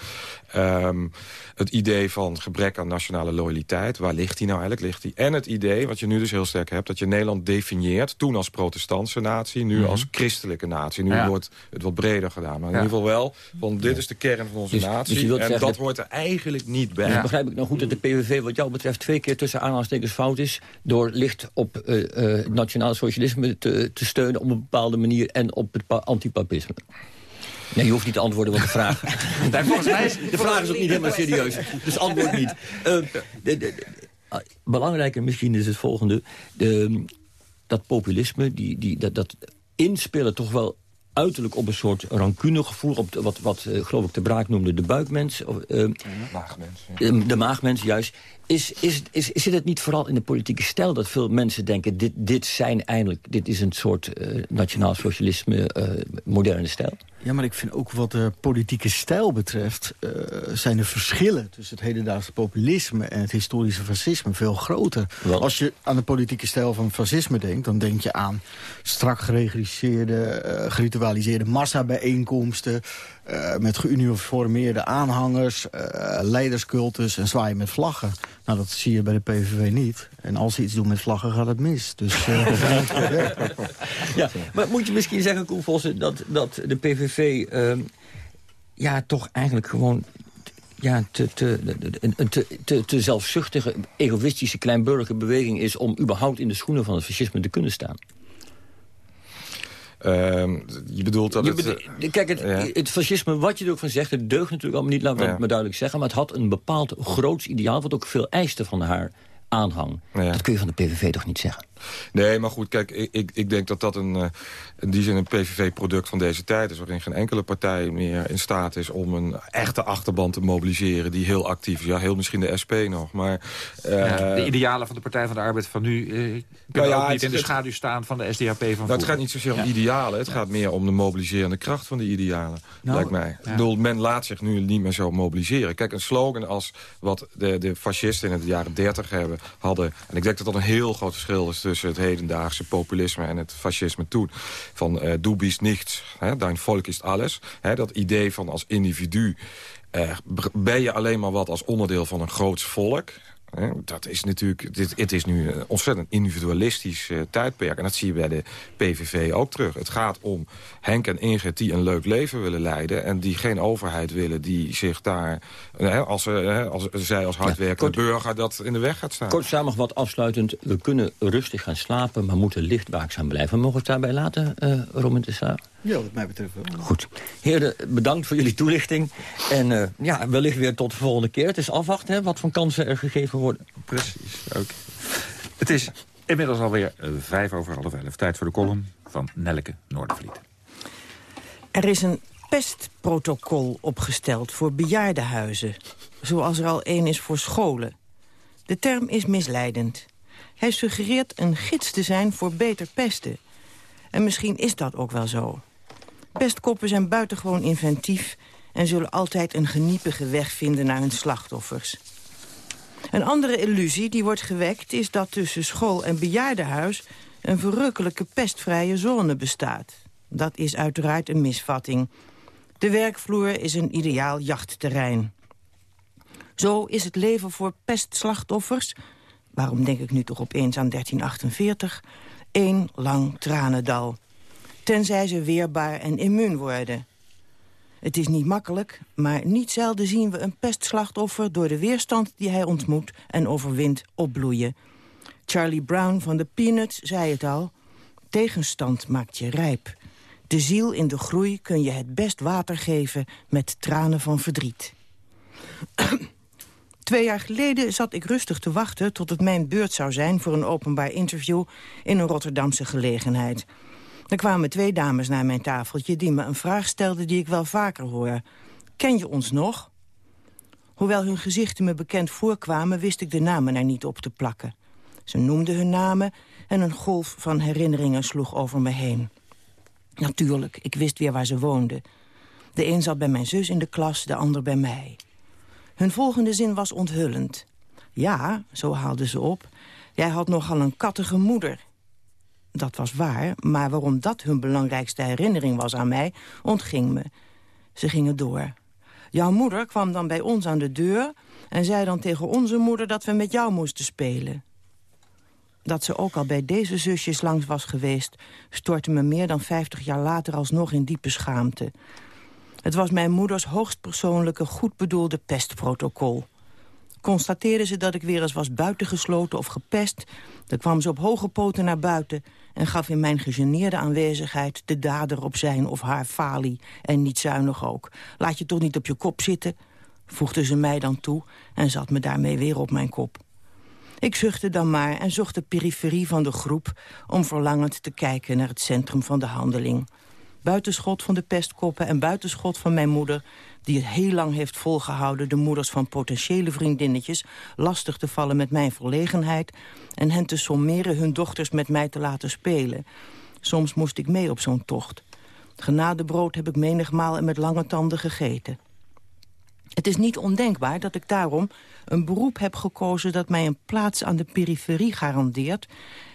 Ehm, het idee van gebrek aan nationale loyaliteit. Waar ligt die nou eigenlijk? Ligt die? En het idee, wat je nu dus heel sterk hebt... dat je Nederland definieert, toen als protestantse natie... nu als christelijke natie. Nu Ja. wordt het wat breder gedaan. Maar in ieder geval wel, van dit is de kern van onze Dus- dus natie. wilt en zeggen dat hoort er eigenlijk niet bij. Dus begrijp ik nou goed dat de PVV wat jou betreft... twee keer tussen aanhalingstekens fout is... door licht op eh, eh, het nationaal socialisme te, te steunen op een bepaalde manier... en op het pa- antipapisme. Nee, je hoeft niet te antwoorden, want de vraag... Volgens mij is- de vraag is ook niet helemaal serieus. Dus antwoord niet. Eh, de- de- de- belangrijker misschien is het volgende. De, dat populisme, die, die, dat, dat inspelen toch wel uiterlijk op een soort rancunegevoel... op de- wat, wat eh, geloof ik de Braak noemde de buikmens... Of, eh, de, de maagmens, juist. Is, is, is, zit het niet vooral in de politieke stijl dat veel mensen denken... dit, dit zijn eindelijk, dit is een soort eh, nationaal socialisme, eh, moderne stijl? Ja, maar ik vind ook wat de politieke stijl betreft... eh, zijn de verschillen tussen het hedendaagse populisme... en het historische fascisme veel groter. Als je aan de politieke stijl van fascisme denkt... dan denk je aan strak geregisseerde, eh geritualiseerde massabijeenkomsten... eh, met geuniformeerde aanhangers, leiderscultus en zwaaien met vlaggen. Nou, dat zie je bij de PVV niet. En als ze iets doen met vlaggen, gaat het mis. Dus Ja, maar moet je misschien zeggen, Koen Vossen, dat, dat de PVV... ehm, ja, toch eigenlijk gewoon ja, te, te, een, te, te, te zelfzuchtige, egoïstische, kleinburgerlijke beweging is... om überhaupt in de schoenen van het fascisme te kunnen staan. Ehm, je bedoelt dat Je het... bede- eh, Kijk, het, ja. het fascisme, wat je er ook van zegt... het deugt natuurlijk allemaal niet, laten we Ja. het maar duidelijk zeggen... maar het had een bepaald groots ideaal... wat ook veel eiste van haar aanhang. Ja. Dat kun je van de PVV toch niet zeggen? Nee, maar goed, kijk, ik, ik, ik denk dat dat een, uh, in die zin een PVV-product van deze tijd is... waarin geen enkele partij meer in staat is om een echte achterban te mobiliseren... die heel actief is. Ja, heel misschien de SP nog, maar... Uh, ja, de idealen van de Partij van de Arbeid van nu... Uh, kunnen nou ja, ook niet in de schaduw staan van de SDAP van nou, Het gaat niet zozeer om idealen, het gaat meer om de mobiliserende kracht van die idealen, nou, lijkt mij. Ja. Ik bedoel, men laat zich nu niet meer zo mobiliseren. Kijk, een slogan als wat de, de fascisten in de jaren 30 hebben, hadden... en ik denk dat dat een heel groot verschil is tussen het hedendaagse populisme en het fascisme toen. Van uh, du bist nichts, hè, dein volk is alles. Hè, dat idee van als individu uh, ben je alleen maar wat als onderdeel van een groots volk. Dat is natuurlijk, dit, het is nu een ontzettend individualistisch uh, tijdperk. En dat zie je bij de PVV ook terug. Het gaat om Henk en Ingrid die een leuk leven willen leiden... en die geen overheid willen die zich daar, als, als zij als hardwerkende ja, burger... dat in de weg gaat staan. Kort samengevat, afsluitend. We kunnen rustig gaan slapen, maar moeten licht waakzaam blijven. Mogen we het daarbij laten, uh, Roman ja, wat mij betreft wel. Goed. Heren, bedankt voor jullie toelichting. En uh, ja, wellicht weer tot de volgende keer. Het is afwachten hè, wat voor kansen er gegeven worden. Precies, ook. Het is inmiddels alweer vijf over half elf. Tijd voor de column van Nelke Noordervliet. Er is een pestprotocol opgesteld voor bejaardenhuizen. Zoals er al één is voor scholen. De term is misleidend. Hij suggereert een gids te zijn voor beter pesten. En misschien is dat ook wel zo. Pestkoppen zijn buitengewoon inventief... en zullen altijd een geniepige weg vinden naar hun slachtoffers. Een andere illusie die wordt gewekt is dat tussen school en bejaardenhuis... een verrukkelijke pestvrije zone bestaat. Dat is uiteraard een misvatting. De werkvloer is een ideaal jachtterrein. Zo is het leven voor pestslachtoffers... waarom denk ik nu toch opeens aan 1348... één lang tranendal tenzij ze weerbaar en immuun worden. Het is niet makkelijk, maar niet zelden zien we een pestslachtoffer... door de weerstand die hij ontmoet en overwint opbloeien. Charlie Brown van de Peanuts zei het al. Tegenstand maakt je rijp. De ziel in de groei kun je het best water geven met tranen van verdriet. Twee jaar geleden zat ik rustig te wachten tot het mijn beurt zou zijn... voor een openbaar interview in een Rotterdamse gelegenheid. Er kwamen twee dames naar mijn tafeltje die me een vraag stelden die ik wel vaker hoor. Ken je ons nog? Hoewel hun gezichten me bekend voorkwamen, wist ik de namen er niet op te plakken. Ze noemden hun namen en een golf van herinneringen sloeg over me heen. Natuurlijk, ik wist weer waar ze woonden. De een zat bij mijn zus in de klas, de ander bij mij. Hun volgende zin was onthullend. Ja, zo haalden ze op, jij had nogal een kattige moeder. Dat was waar, maar waarom dat hun belangrijkste herinnering was aan mij, ontging me. Ze gingen door. Jouw moeder kwam dan bij ons aan de deur... en zei dan tegen onze moeder dat we met jou moesten spelen. Dat ze ook al bij deze zusjes langs was geweest... stortte me meer dan vijftig jaar later alsnog in diepe schaamte. Het was mijn moeders hoogstpersoonlijke, goed bedoelde pestprotocol. Constateerde ze dat ik weer eens was buitengesloten of gepest... dan kwam ze op hoge poten naar buiten en gaf in mijn gegeneerde aanwezigheid de dader op zijn of haar falie. En niet zuinig ook. Laat je toch niet op je kop zitten, voegde ze mij dan toe en zat me daarmee weer op mijn kop. Ik zuchtte dan maar en zocht de periferie van de groep... om verlangend te kijken naar het centrum van de handeling. Buitenschot van de pestkoppen en buitenschot van mijn moeder die het heel lang heeft volgehouden... de moeders van potentiële vriendinnetjes lastig te vallen met mijn verlegenheid... en hen te sommeren hun dochters met mij te laten spelen. Soms moest ik mee op zo'n tocht. Genadebrood heb ik menigmaal en met lange tanden gegeten. Het is niet ondenkbaar dat ik daarom een beroep heb gekozen... dat mij een plaats aan de periferie garandeert...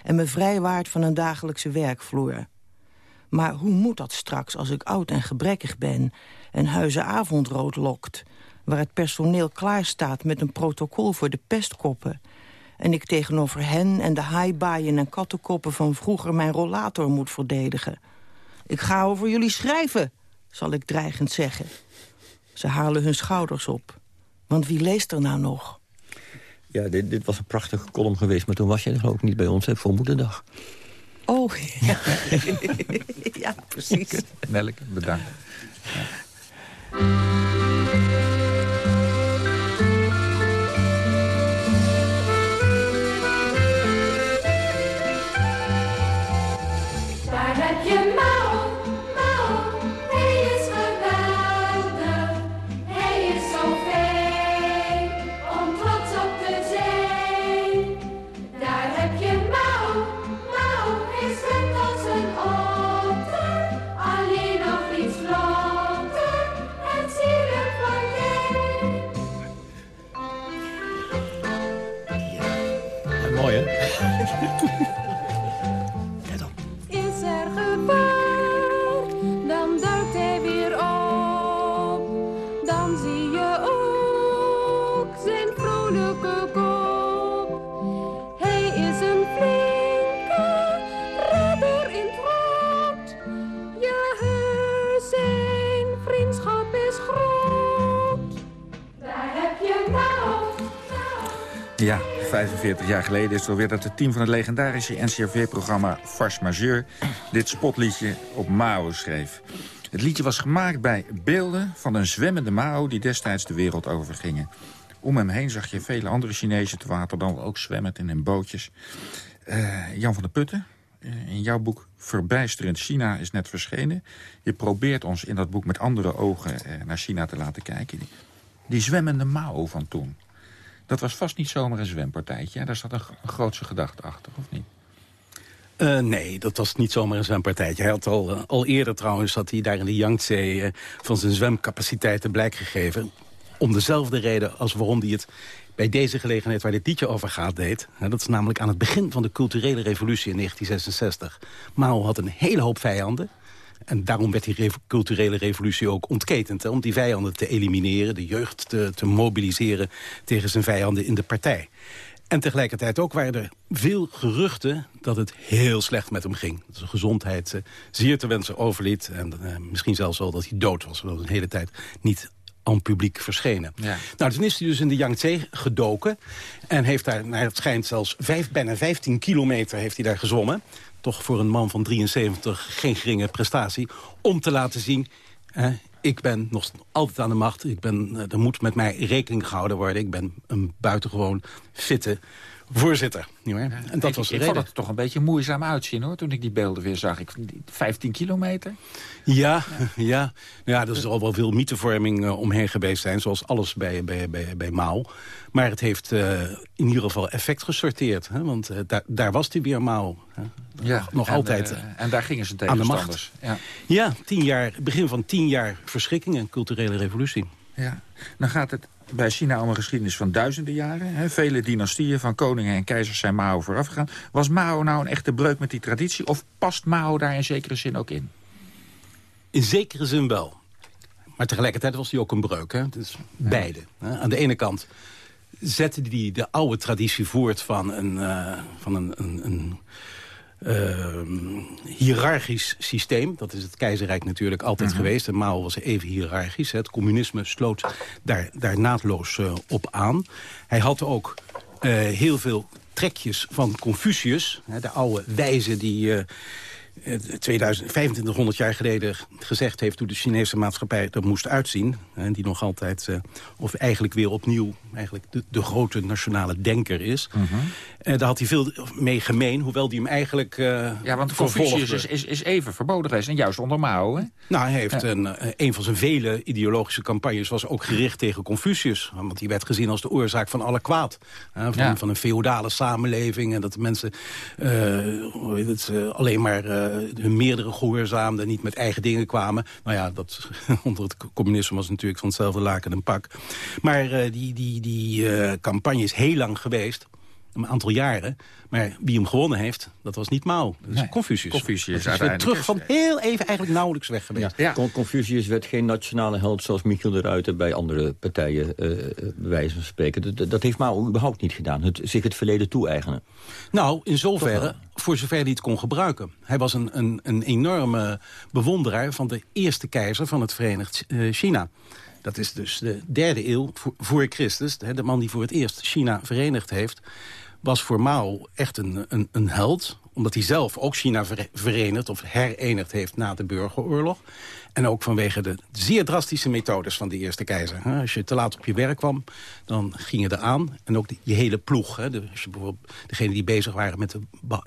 en me vrijwaart van een dagelijkse werkvloer. Maar hoe moet dat straks als ik oud en gebrekkig ben... en huizen avondrood lokt... waar het personeel klaar staat met een protocol voor de pestkoppen... en ik tegenover hen en de haaibaaien en kattenkoppen van vroeger... mijn rollator moet verdedigen. Ik ga over jullie schrijven, zal ik dreigend zeggen. Ze halen hun schouders op. Want wie leest er nou nog? Ja, dit, dit was een prachtige column geweest... maar toen was je er ook niet bij ons hè, voor Moederdag. Oh, ja. ja, precies. Melk, bedankt. Ja. Ja, 45 jaar geleden is het alweer dat het team van het legendarische NCRV-programma Fars Majeur dit spotliedje op Mao schreef. Het liedje was gemaakt bij beelden van een zwemmende Mao die destijds de wereld overgingen. Om hem heen zag je vele andere Chinezen te water dan ook zwemmend in hun bootjes. Eh, Jan van der Putten, eh, in jouw boek Verbijsterend China is net verschenen. Je probeert ons in dat boek met andere ogen eh, naar China te laten kijken. Die, die zwemmende Mao van toen. Dat was vast niet zomaar een zwempartijtje. Daar zat een, grootse gedachte achter, of niet? Eh, nee, dat was niet zomaar een zwempartijtje. Hij had al, eh, al eerder trouwens, had hij daar in de Yangtze... eh, van zijn zwemcapaciteiten blijk gegeven. Om dezelfde reden als waarom hij het bij deze gelegenheid... waar dit liedje over gaat, deed. Dat is namelijk aan het begin van de culturele revolutie in 1966. Mao had een hele hoop vijanden. En daarom werd die culturele revolutie ook ontketend. Om die vijanden te elimineren, de jeugd te, te mobiliseren... tegen zijn vijanden in de partij. En tegelijkertijd ook waren er veel geruchten dat het heel slecht met hem ging. Dat zijn gezondheid eh, zeer te wensen overliet. En eh, misschien zelfs wel dat hij dood was. Dat was een hele tijd niet aan publiek verschenen. Ja. Nou, toen is hij dus in de Yangtze gedoken. En heeft daar, naar het schijnt zelfs vijf, bijna 15 kilometer heeft hij daar gezwommen. Toch voor een man van 73 geen geringe prestatie. Om te laten zien, eh, ik ben nog altijd aan de macht. Ik ben, eh, er moet met mij rekening gehouden worden. Ik ben een buitengewoon fitte voorzitter. Nietwaar? En dat ik, was de ik reden. vond het toch een beetje moeizaam uitzien, hoor, toen ik die beelden weer zag. Ik, 15 kilometer? Ja, ja. ja, er zal wel veel mythevorming eh, omheen geweest zijn... zoals alles bij, bij, bij, bij Mao. Maar het heeft eh, in ieder geval effect gesorteerd. Hè? Want eh, daar, daar was hij weer Mao. Hè? Ja, nog en, altijd en daar gingen ze aan de macht. Ja. Ja, tien jaar, begin van tien jaar verschrikking en culturele revolutie. Ja. Dan gaat het bij China om een geschiedenis van duizenden jaren. Hè. Vele dynastieën van koningen en keizers zijn Mao voorafgegaan. Was Mao nou een echte breuk met die traditie? Of past Mao daar in zekere zin ook in? In zekere zin wel. Maar tegelijkertijd was hij ook een breuk. Hè? Dus beide. Hè? Aan de ene kant zette hij de oude traditie voort van een, eh, van een, een, een hiërarchisch systeem. Dat is het keizerrijk natuurlijk altijd geweest. En Mao was even hiërarchisch. hè. Het communisme sloot daar, daar naadloos eh, op aan. Hij had ook eh, heel veel trekjes van Confucius. Hè, de oude wijze die... eh, eh, 2000, 2500 jaar geleden gezegd heeft... hoe de Chinese maatschappij er moest uitzien. En die nog altijd, eh, of eigenlijk weer opnieuw... eigenlijk de, de grote nationale denker is. Eh, daar had hij veel mee gemeen, hoewel die hem eigenlijk uh, Ja, want Confucius is, is, is even verboden geweest. En juist onder Mao, hè? Nou, hij heeft Ja. een, een van zijn vele ideologische campagnes... was ook gericht tegen Confucius. Want die werd gezien als de oorzaak van alle kwaad. van, Ja. van een feodale samenleving. En dat de mensen het, alleen maar hun meerdere gehoorzaamden... niet met eigen dingen kwamen. Nou ja, dat, onder het communisme was natuurlijk van hetzelfde laken een pak. Maar eh, die, die, die eh, campagne is heel lang geweest een aantal jaren. Maar wie hem gewonnen heeft, dat was niet Mao. Dat is Nee, Confucius. Confucius Dat is weer terug van heel even eigenlijk nauwelijks weg geweest. Ja. Con- Confucius werd geen nationale held zoals Michiel de Ruiter... bij andere partijen, eh bij wijze van spreken. Dat, dat heeft Mao überhaupt niet gedaan. Het, zich het verleden toe-eigenen. Nou, in zoverre, voor zover hij het kon gebruiken. Hij was een, een, een enorme bewonderaar van de eerste keizer van het Verenigd eh, China. Dat is dus de derde eeuw voor, voor Christus. De man die voor het eerst China verenigd heeft... was voor Mao echt een, een, een held. Omdat hij zelf ook China vere- verenigd of herenigd heeft na de burgeroorlog. En ook vanwege de zeer drastische methodes van de eerste keizer. Als je te laat op je werk kwam, dan ging je eraan. En ook je hele ploeg. Hè. Je bijvoorbeeld degenen die bezig waren met de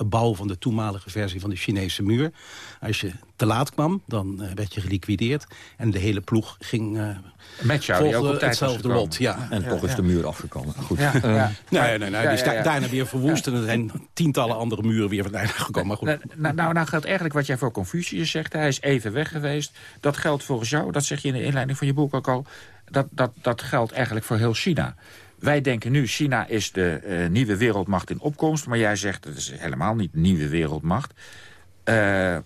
bouw van de toenmalige versie van de Chinese muur. Als je te laat kwam, dan eh, werd je geliquideerd. En de hele ploeg ging uh, Met jou, die ook op tijd was hetzelfde lot. Ja. En toch is de muur afgekomen. Goed. Ja, Eh, ja. Nee, nee, nee. Ja, die is ja, da- ja. daarna weer verwoest. En er zijn tientallen andere muren weer vandaan gekomen. Maar goed. Nou, nou, nou, nou geldt eigenlijk wat jij voor Confucius zegt. Hij is even weg geweest. Dat geldt volgens jou, dat zeg je in de inleiding van je boek ook al... dat, dat, dat geldt eigenlijk voor heel China. wij denken nu, China is de eh, nieuwe wereldmacht in opkomst. Maar jij zegt, het is helemaal niet nieuwe wereldmacht. Eh,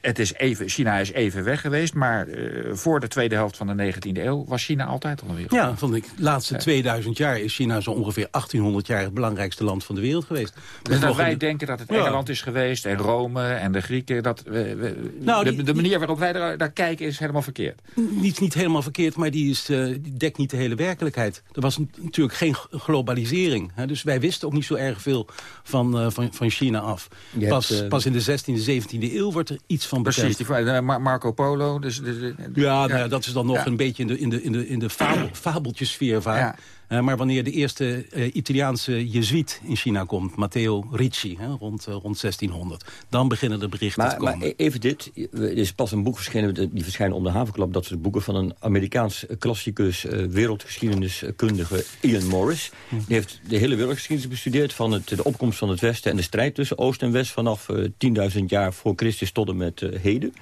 het is even, China is even weg geweest, maar eh, voor de tweede helft van de 19e eeuw was China altijd al een wereld. Ja, van de laatste 2000 jaar is China zo ongeveer 1800 jaar het belangrijkste land van de wereld geweest. Dus dat wij een- denken dat het Ja. Engeland is geweest en Rome en de Grieken. Dat, we, we- Nou, de, die- de manier waarop wij daar, daar kijken is helemaal verkeerd. Niet, niet helemaal verkeerd, maar die, is, eh, die dekt niet de hele werkelijkheid. Er was natuurlijk geen globalisering. Hè, dus wij wisten ook niet zo erg veel van, eh, van, van China af. Pas, hebt, pas in de 16e, 17e eeuw wordt er iets van bekend. Precies, die, eh, Mar- Marco Polo. Dus, de- Ja, nou ja, dat is dan nog een beetje in de, in de, in de, in de fabel, fabeltjesfeer vaak. Eh, maar wanneer de eerste eh, Italiaanse jezuïet in China komt, Matteo Ricci, hè, rond, eh, rond 1600... dan beginnen de berichten te komen. maar e- even dit. Er is pas een boek verschenen, die verschijnen om de havenklap. Dat soort boeken van een Amerikaans klassicus, wereldgeschiedeniskundige Ian Morris. Die heeft de hele wereldgeschiedenis bestudeerd... van het, de opkomst van het Westen en de strijd tussen Oost en West... vanaf eh, 10.000 jaar voor Christus tot en met heden.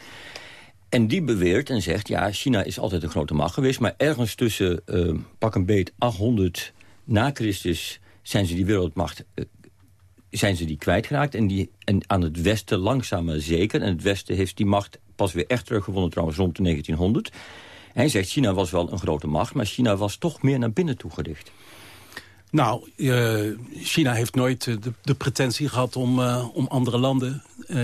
En die beweert en zegt, ja, China is altijd een grote macht geweest... maar ergens tussen eh, pak een beet 800 na Christus zijn ze die wereldmacht eh, zijn ze die kwijtgeraakt. En, die, en aan het westen langzaam maar zeker. En het westen heeft die macht pas weer echt teruggevonden trouwens rond de 1900. Hij zegt, China was wel een grote macht... maar China was toch meer naar binnen toe gericht. Nou, eh, China heeft nooit eh, de, de pretentie gehad om, eh, om andere landen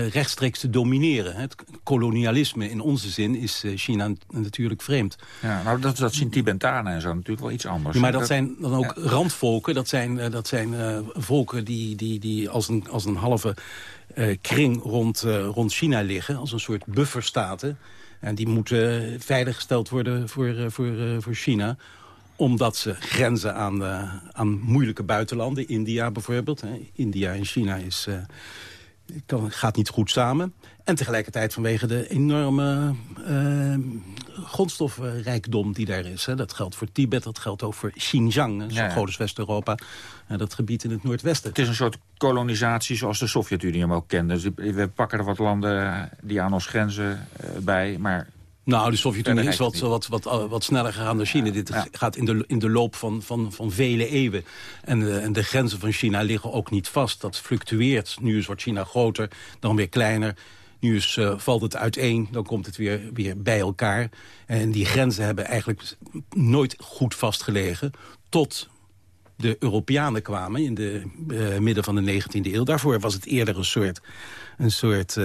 rechtstreeks te domineren. Het kolonialisme in onze zin is China natuurlijk vreemd. Ja, nou, dat, dat zien Tibetanen en zo natuurlijk wel iets anders. Ja, maar dat Dat- zijn dan ook randvolken. Dat zijn, dat zijn volken die, die, die als, een, als een halve kring rond, rond China liggen. Als een soort bufferstaten. En die moeten veiliggesteld worden voor, voor, voor China omdat ze grenzen aan, eh, aan moeilijke buitenlanden. India bijvoorbeeld. Hè. India en China is, eh, kan, gaat niet goed samen. En tegelijkertijd vanwege de enorme eh, grondstofrijkdom die daar is. Hè. Dat geldt voor Tibet, dat geldt ook voor Xinjiang. hè, Zo Ja, ja. groot is West-Europa. Dat gebied in het noordwesten. Het is een soort kolonisatie zoals de Sovjet-Unie hem ook kende. Dus we pakken er wat landen die aan ons grenzen bij, maar... Nou, de Sovjet-Unie is wat, wat, wat, wat sneller gegaan dan China. Dit gaat in de, in de loop van, van, van vele eeuwen. En de, en de grenzen van China liggen ook niet vast. Dat fluctueert. Nu is wordt China groter, dan weer kleiner. Nu is, eh, valt het uiteen, dan komt het weer, weer bij elkaar. En die grenzen hebben eigenlijk nooit goed vastgelegen... tot de Europeanen kwamen in de eh, midden van de 19e eeuw. Daarvoor was het eerder een soort, een soort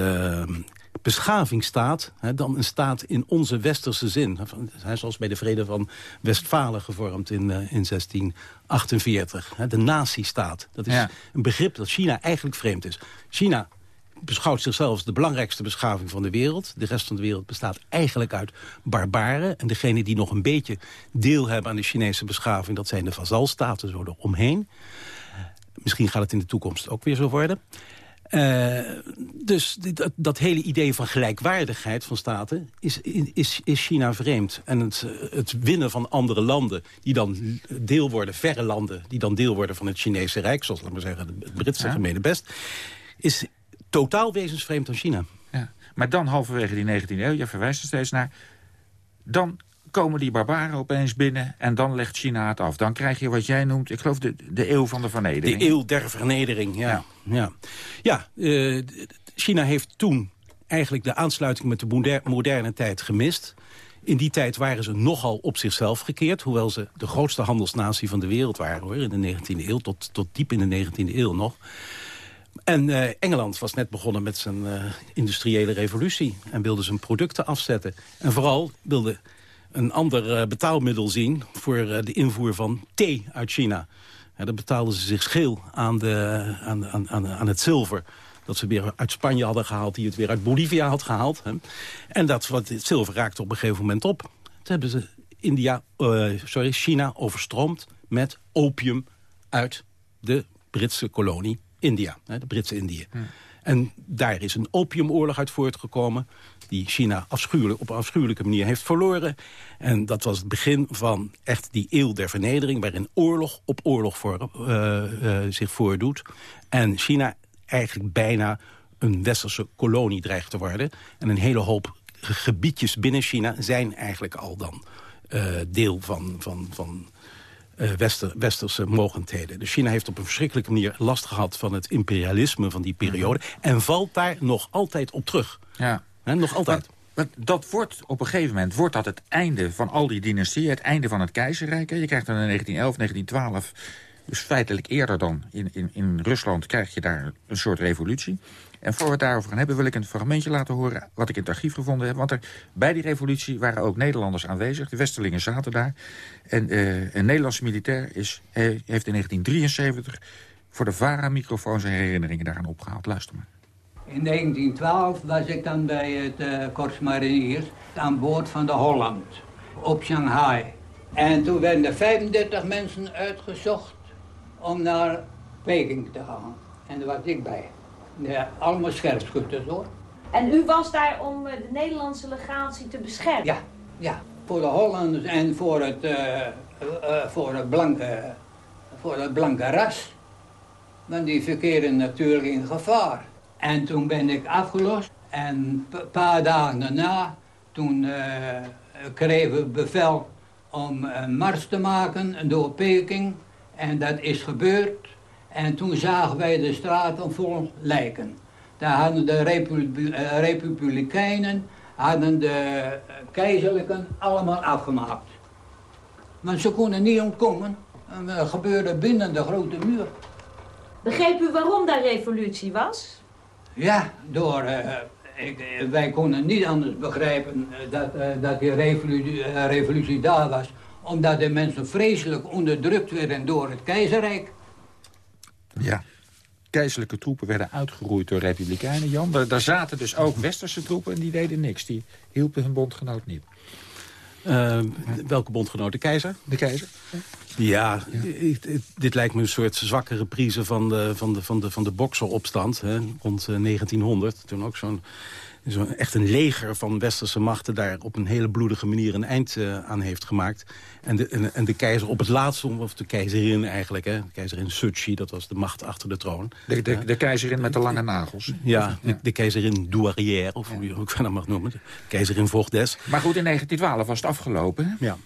beschavingsstaat... Hè, dan een staat in onze westerse zin. Zoals bij de vrede van Westfalen gevormd in, eh, in 1648. Hè, de nazistaat. Dat is Ja. een begrip dat China eigenlijk vreemd is. China beschouwt zichzelf als de belangrijkste beschaving van de wereld. De rest van de wereld bestaat eigenlijk uit barbaren. En degenen die nog een beetje deel hebben aan de Chinese beschaving... dat zijn de vazalstaten zo eromheen. Misschien gaat het in de toekomst ook weer zo worden. Eh, dus dit- dat, dat hele idee van gelijkwaardigheid van staten is, is, is China vreemd. En het, het winnen van andere landen die dan deel worden, verre landen... die dan deel worden van het Chinese Rijk, zoals laten we zeggen, het Britse Ja. gemene best... is totaal wezensvreemd aan China. Ja. Maar dan halverwege die 19e eeuw, je verwijst er steeds naar... dan komen die barbaren opeens binnen en dan legt China het af. Dan krijg je wat jij noemt, ik geloof, de, de eeuw van de vernedering. De eeuw der vernedering, ja. Ja, ja. eh, China heeft toen eigenlijk de aansluiting met de moder- moderne tijd gemist. In die tijd waren ze nogal op zichzelf gekeerd... hoewel ze de grootste handelsnatie van de wereld waren hoor, in de 19e eeuw... tot, tot diep in de 19e eeuw nog. En eh, Engeland was net begonnen met zijn eh, industriële revolutie... en wilde zijn producten afzetten. En vooral wilde een ander eh, betaalmiddel zien... voor eh, de invoer van thee uit China. En dan betaalden ze zich scheel aan, de, aan, aan, aan, aan het zilver dat ze weer uit Spanje hadden gehaald... die het weer uit Bolivia had gehaald. Hè. En dat, wat, het zilver raakte op een gegeven moment op. Toen hebben ze India, eh, sorry, China overstroomd met opium uit de Britse kolonie India. Hè, de Britse Indië. En daar is een opiumoorlog uit voortgekomen... die China afschuwelijk, op een afschuwelijke manier heeft verloren. En dat was het begin van echt die eeuw der vernedering... waarin oorlog op oorlog voor, eh, eh, zich voordoet. En China eigenlijk bijna een westerse kolonie dreigt te worden. En een hele hoop gebiedjes binnen China zijn eigenlijk al dan eh, deel van... van, van wester, westerse mogendheden. Dus China heeft op een verschrikkelijke manier last gehad van het imperialisme van die periode. En valt daar nog altijd op terug. Ja. Nog altijd. Dat wordt op een gegeven moment wordt dat het einde van al die dynastieën, het einde van het keizerrijk. Je krijgt dan in 1911, 1912, dus feitelijk eerder dan in, in, in Rusland, krijg je daar een soort revolutie. En voor we het daarover gaan hebben, wil ik een fragmentje laten horen... wat ik in het archief gevonden heb. Want er, bij die revolutie waren ook Nederlanders aanwezig. De Westerlingen zaten daar. En eh, een Nederlandse militair is, heeft in 1973 voor de VARA-microfoon zijn herinneringen daaraan opgehaald. Luister maar. In 1912 was ik dan bij het eh Korps Mariniers aan boord van de Holland op Shanghai. En toen werden er 35 mensen uitgezocht om naar Peking te gaan. En daar was ik bij. Ja, allemaal scherpschutters hoor. En u was daar om eh, de Nederlandse legatie te beschermen? Ja, ja. Voor de Hollanders en voor het, eh, voor het, blanke, voor het blanke ras. Want die verkeren natuurlijk in gevaar. En toen ben ik afgelost. En een paar dagen daarna, toen eh, kregen we bevel om een mars te maken door Peking. En dat is gebeurd. En toen zagen wij de straten vol lijken. Daar hadden de eh, republikeinen, hadden de eh, keizerlijken allemaal afgemaakt. Maar ze konden niet ontkomen. En gebeurde binnen de grote muur. Begreep u waarom daar revolutie was? Ja, door, eh, eh, wij konden niet anders begrijpen eh, dat, dat die revolutie, revolutie daar was. Omdat de mensen vreselijk onderdrukt werden door het keizerrijk. Ja. Keizerlijke troepen werden uitgeroeid door republikeinen, Jan. Daar zaten dus ook westerse troepen en die deden niks. Die hielpen hun bondgenoot niet. Eh, welke bondgenoot? De keizer? De keizer. Ja, dit lijkt me een soort zwakke reprise van de, van de, van de, van de bokseropstand hè, rond eh, 1900. Toen ook zo'n echt een leger van westerse machten daar op een hele bloedige manier een eind eh, aan heeft gemaakt. En de, en, en de keizer op het laatste, of de keizerin eigenlijk, hè, de keizerin Suchi, dat was de macht achter de troon. De, de, de keizerin met de lange nagels. Ja, de, de keizerin Douairière, of hoe je ook verder mag noemen. De keizerin Voogdes. Maar goed, in 1912 was het afgelopen. hè? Ja.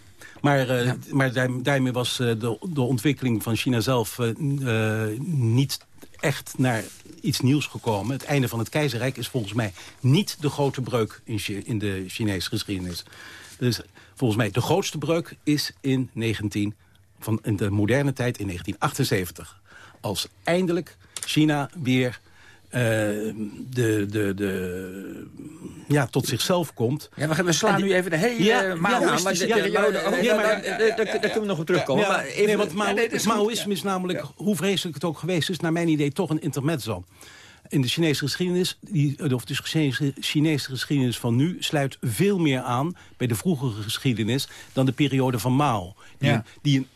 Maar, eh, maar daar- daarmee was eh, de, de ontwikkeling van China zelf niet echt naar iets nieuws gekomen. Het einde van het keizerrijk is volgens mij niet de grote breuk in, in de Chinese geschiedenis. Dus volgens mij de grootste breuk is in, 19, van, in de moderne tijd in 1978. Als eindelijk China weer de, de, de, ja, tot zichzelf komt. Ja, we, slaan nu even de hele Ja, Maoïstische ja, maar- daar- kunnen we nog op terugkomen. Maar nee, want Maoïsme is namelijk, hoe vreselijk het ook geweest is... naar mijn idee toch een intermezzo. In de Chinese geschiedenis, die, of de Chinese, geschiedenis van nu... sluit veel meer aan bij de vroegere geschiedenis... dan de periode van Mao. Die, Ja. een, die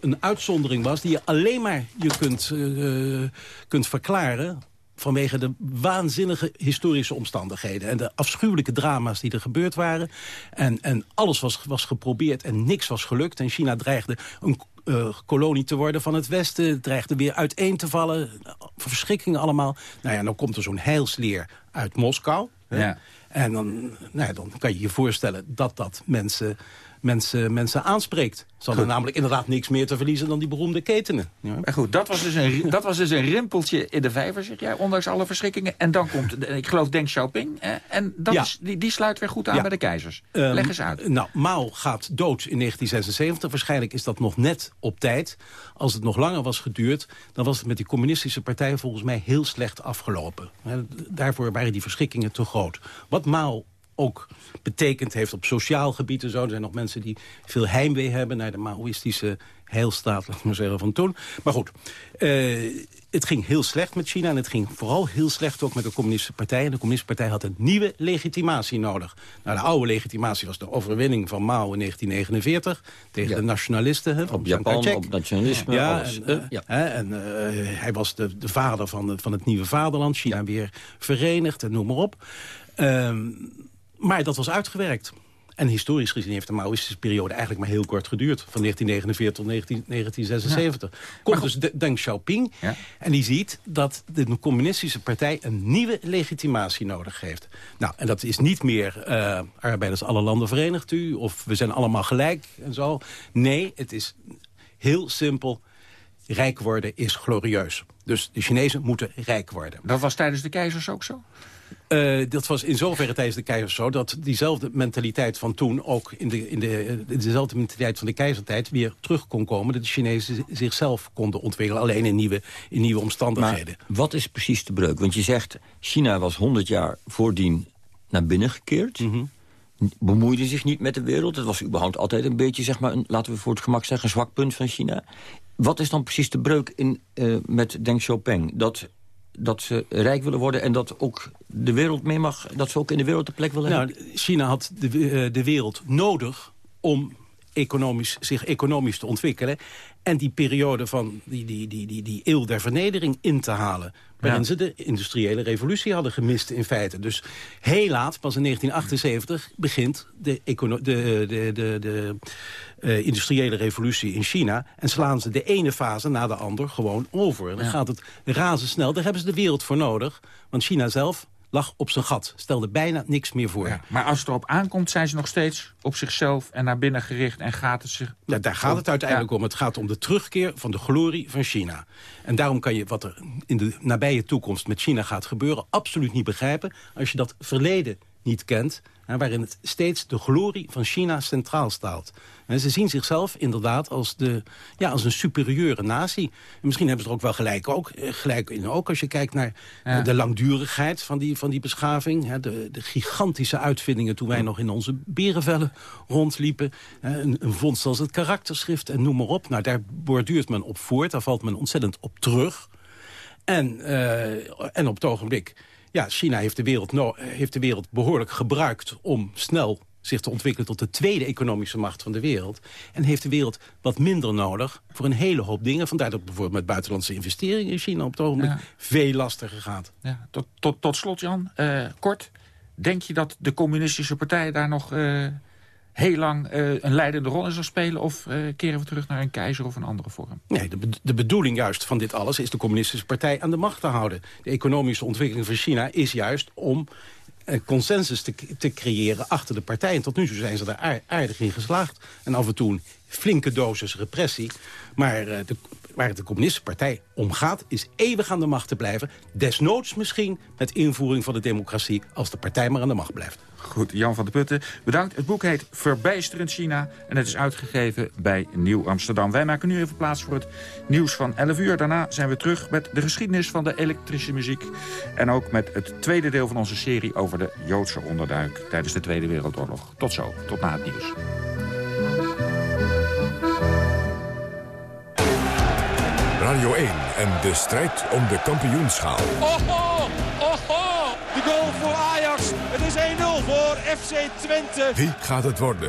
een uitzondering was... die je alleen maar je kunt, eh, kunt verklaren vanwege de waanzinnige historische omstandigheden... en de afschuwelijke drama's die er gebeurd waren. En, en alles was, was geprobeerd en niks was gelukt. En China dreigde een eh, kolonie te worden van het Westen. Het dreigde weer uiteen te vallen. Verschrikkingen allemaal. Nou ja, dan komt er zo'n heilsleer uit Moskou. Ja. En dan, nou ja, dan kan je je voorstellen dat dat mensen, mensen, mensen aanspreekt. Ze hadden namelijk inderdaad niks meer te verliezen dan die beroemde ketenen. Ja. Maar goed, dat was, dus een, dat was dus een rimpeltje in de vijver, zeg jij, ondanks alle verschrikkingen. En dan komt, ik geloof, Deng Xiaoping. En dat Ja. is, die, die sluit weer goed aan Ja. bij de keizers. Ehm, Leg eens uit. Nou, Mao gaat dood in 1976. Waarschijnlijk is dat nog net op tijd. Als het nog langer was geduurd... dan was het met die communistische partij volgens mij heel slecht afgelopen. Daarvoor waren die verschrikkingen te groot. Wat Mao ook betekend heeft op sociaal gebied en zo. Er zijn nog mensen die veel heimwee hebben... naar de Maoïstische heilstaat, laat ik maar zeggen, van toen. Maar goed, eh, het ging heel slecht met China... en het ging vooral heel slecht ook met de communistische partij. En de communistische partij had een nieuwe legitimatie nodig. Nou, de oude legitimatie was de overwinning van Mao in 1949... tegen Ja. de nationalisten. Hè, Op Japan, op nationalisme, ja, alles. En, Eh, ja. hè, en eh, hij was de, de vader van, het- van het nieuwe vaderland. China weer verenigd en noem maar op. Ehm, maar dat was uitgewerkt. En historisch gezien heeft de Maoïstische periode eigenlijk maar heel kort geduurd. Van 1949 tot 19, 1976. Komt dus de- Deng Xiaoping. Ja. En die ziet dat de communistische partij een nieuwe legitimatie nodig heeft. Nou, en dat is niet meer eh, arbeiders alle landen verenigt u. Of we zijn allemaal gelijk en zo. Nee, het is heel simpel, rijk worden is glorieus. Dus de Chinezen moeten rijk worden. Dat was tijdens de keizers ook zo? Uh, dat was in zoverre tijdens de keizers zo... dat diezelfde mentaliteit van toen ook in, de, in, de, in dezelfde mentaliteit van de keizertijd... weer terug kon komen. Dat de Chinezen zichzelf konden ontwikkelen. Alleen in nieuwe, in nieuwe omstandigheden. Maar wat is precies de breuk? Want je zegt, China was 100 jaar voordien naar binnen gekeerd... Mhm. bemoeide zich niet met de wereld. Dat was überhaupt altijd een beetje, zeg maar, een, laten we voor het gemak zeggen... een zwak punt van China. Wat is dan precies de breuk in, uh, met Deng Xiaoping? Dat dat ze rijk willen worden en dat ook de wereld mee mag, dat ze ook in de wereld de plek willen nou, hebben? China had de, uh, de wereld nodig om economisch, zich economisch te ontwikkelen. En die periode van die, die, die, die, die eeuw der vernedering in te halen. Waarin Ja. ze de industriële revolutie hadden gemist in feite. Dus heel laat, pas in 1978, begint de, econo- de, de, de, de eh, industriële revolutie in China. En slaan ze de ene fase na de ander gewoon over. En dan Ja. gaat het razendsnel. Daar hebben ze de wereld voor nodig. Want China zelf lag op zijn gat. Stelde bijna niks meer voor. Ja, maar als het erop aankomt, zijn ze nog steeds op zichzelf en naar binnen gericht en gaat het zich... Ja, daar gaat het uiteindelijk om. Het gaat om de terugkeer van de glorie van China. En daarom kan je wat er in de nabije toekomst met China gaat gebeuren... absoluut niet begrijpen als je dat verleden niet kent... hè, waarin het steeds de glorie van China centraal staat. En ze zien zichzelf inderdaad als, de, ja, als een superieure natie. En misschien hebben ze er ook wel gelijk, ook, eh, gelijk in. Ook als je kijkt naar Ja. eh, de langdurigheid van die, van die beschaving. Hè, de, de gigantische uitvindingen toen wij nog in onze berenvellen rondliepen. Hè, een, een vondst als het karakterschrift en noem maar op. Nou, daar borduurt men op voort. Daar valt men ontzettend op terug. En, eh, en op het ogenblik, ja, China heeft de, wereld no- heeft de wereld behoorlijk gebruikt om snel zich te ontwikkelen tot de tweede economische macht van de wereld. En heeft de wereld wat minder nodig voor een hele hoop dingen. Vandaar dat bijvoorbeeld met buitenlandse investeringen in China op het ogenblik Ja. veel lastiger gaat. Ja, tot, tot, tot slot, Jan, eh, kort. Denk je dat de communistische partij daar nog eh, heel lang eh, een leidende rol in zal spelen? Of eh, keren we terug naar een keizer of een andere vorm? Nee, de, de bedoeling juist van dit alles is de communistische partij aan de macht te houden. De economische ontwikkeling van China is juist om een consensus te, te creëren achter de partij. En tot nu toe zijn ze daar aar- aardig in geslaagd. En af en toe een flinke dosis repressie. Maar eh, de, waar het de communistische partij om gaat... is eeuwig aan de macht te blijven. Desnoods misschien met invoering van de democratie... als de partij maar aan de macht blijft. Goed, Jan van der Putten, bedankt. Het boek heet Verbijsterend China en het is uitgegeven bij Nieuw Amsterdam. Wij maken nu even plaats voor het nieuws van 11 uur. Daarna zijn we terug met de geschiedenis van de elektrische muziek... en ook met het tweede deel van onze serie over de Joodse onderduik... tijdens de Tweede Wereldoorlog. Tot zo, tot na het nieuws. Radio 1 en de strijd om de kampioenschaal. Oho, oho, de goal voor Ajax. Het is 1-0 voor FC Twente. Wie gaat het worden?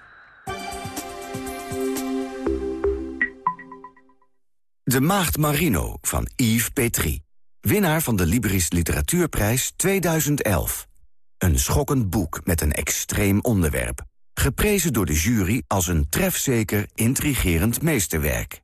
De Maagd Marino van Yves Petrie. Winnaar van de Libris Literatuurprijs 2011. Een schokkend boek met een extreem onderwerp. Geprezen door de jury als een trefzeker, intrigerend meesterwerk.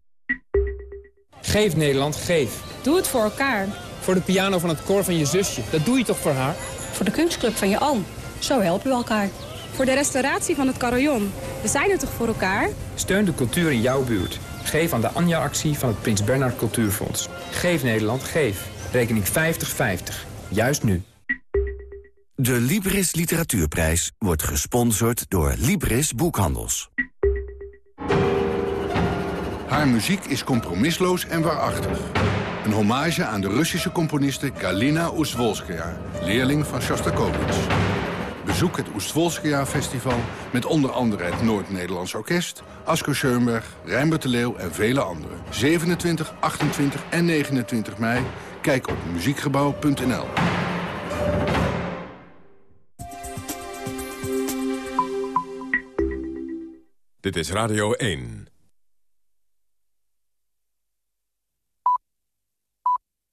Geef Nederland, geef. Doe het voor elkaar. Voor de piano van het koor van je zusje. Dat doe je toch voor haar? Voor de kunstclub van je oom. Zo helpen we elkaar. Voor de restauratie van het carillon. We zijn er toch voor elkaar? Steun de cultuur in jouw buurt. Geef aan de Anja-actie van het Prins Bernhard Cultuurfonds. Geef Nederland, geef. Rekening 50-50. Juist nu. De Libris Literatuurprijs wordt gesponsord door Libris Boekhandels. Haar muziek is compromisloos en waarachtig. Een hommage aan de Russische componiste Galina Oestwolskaya, leerling van Shostakovich. Bezoek het Oestwolskaya Festival met onder andere het Noord-Nederlands Orkest... Asko Schoenberg, Rijnbert de Leeuw en vele anderen. 27, 28 en 29 mei. Kijk op muziekgebouw.nl. Dit is Radio 1.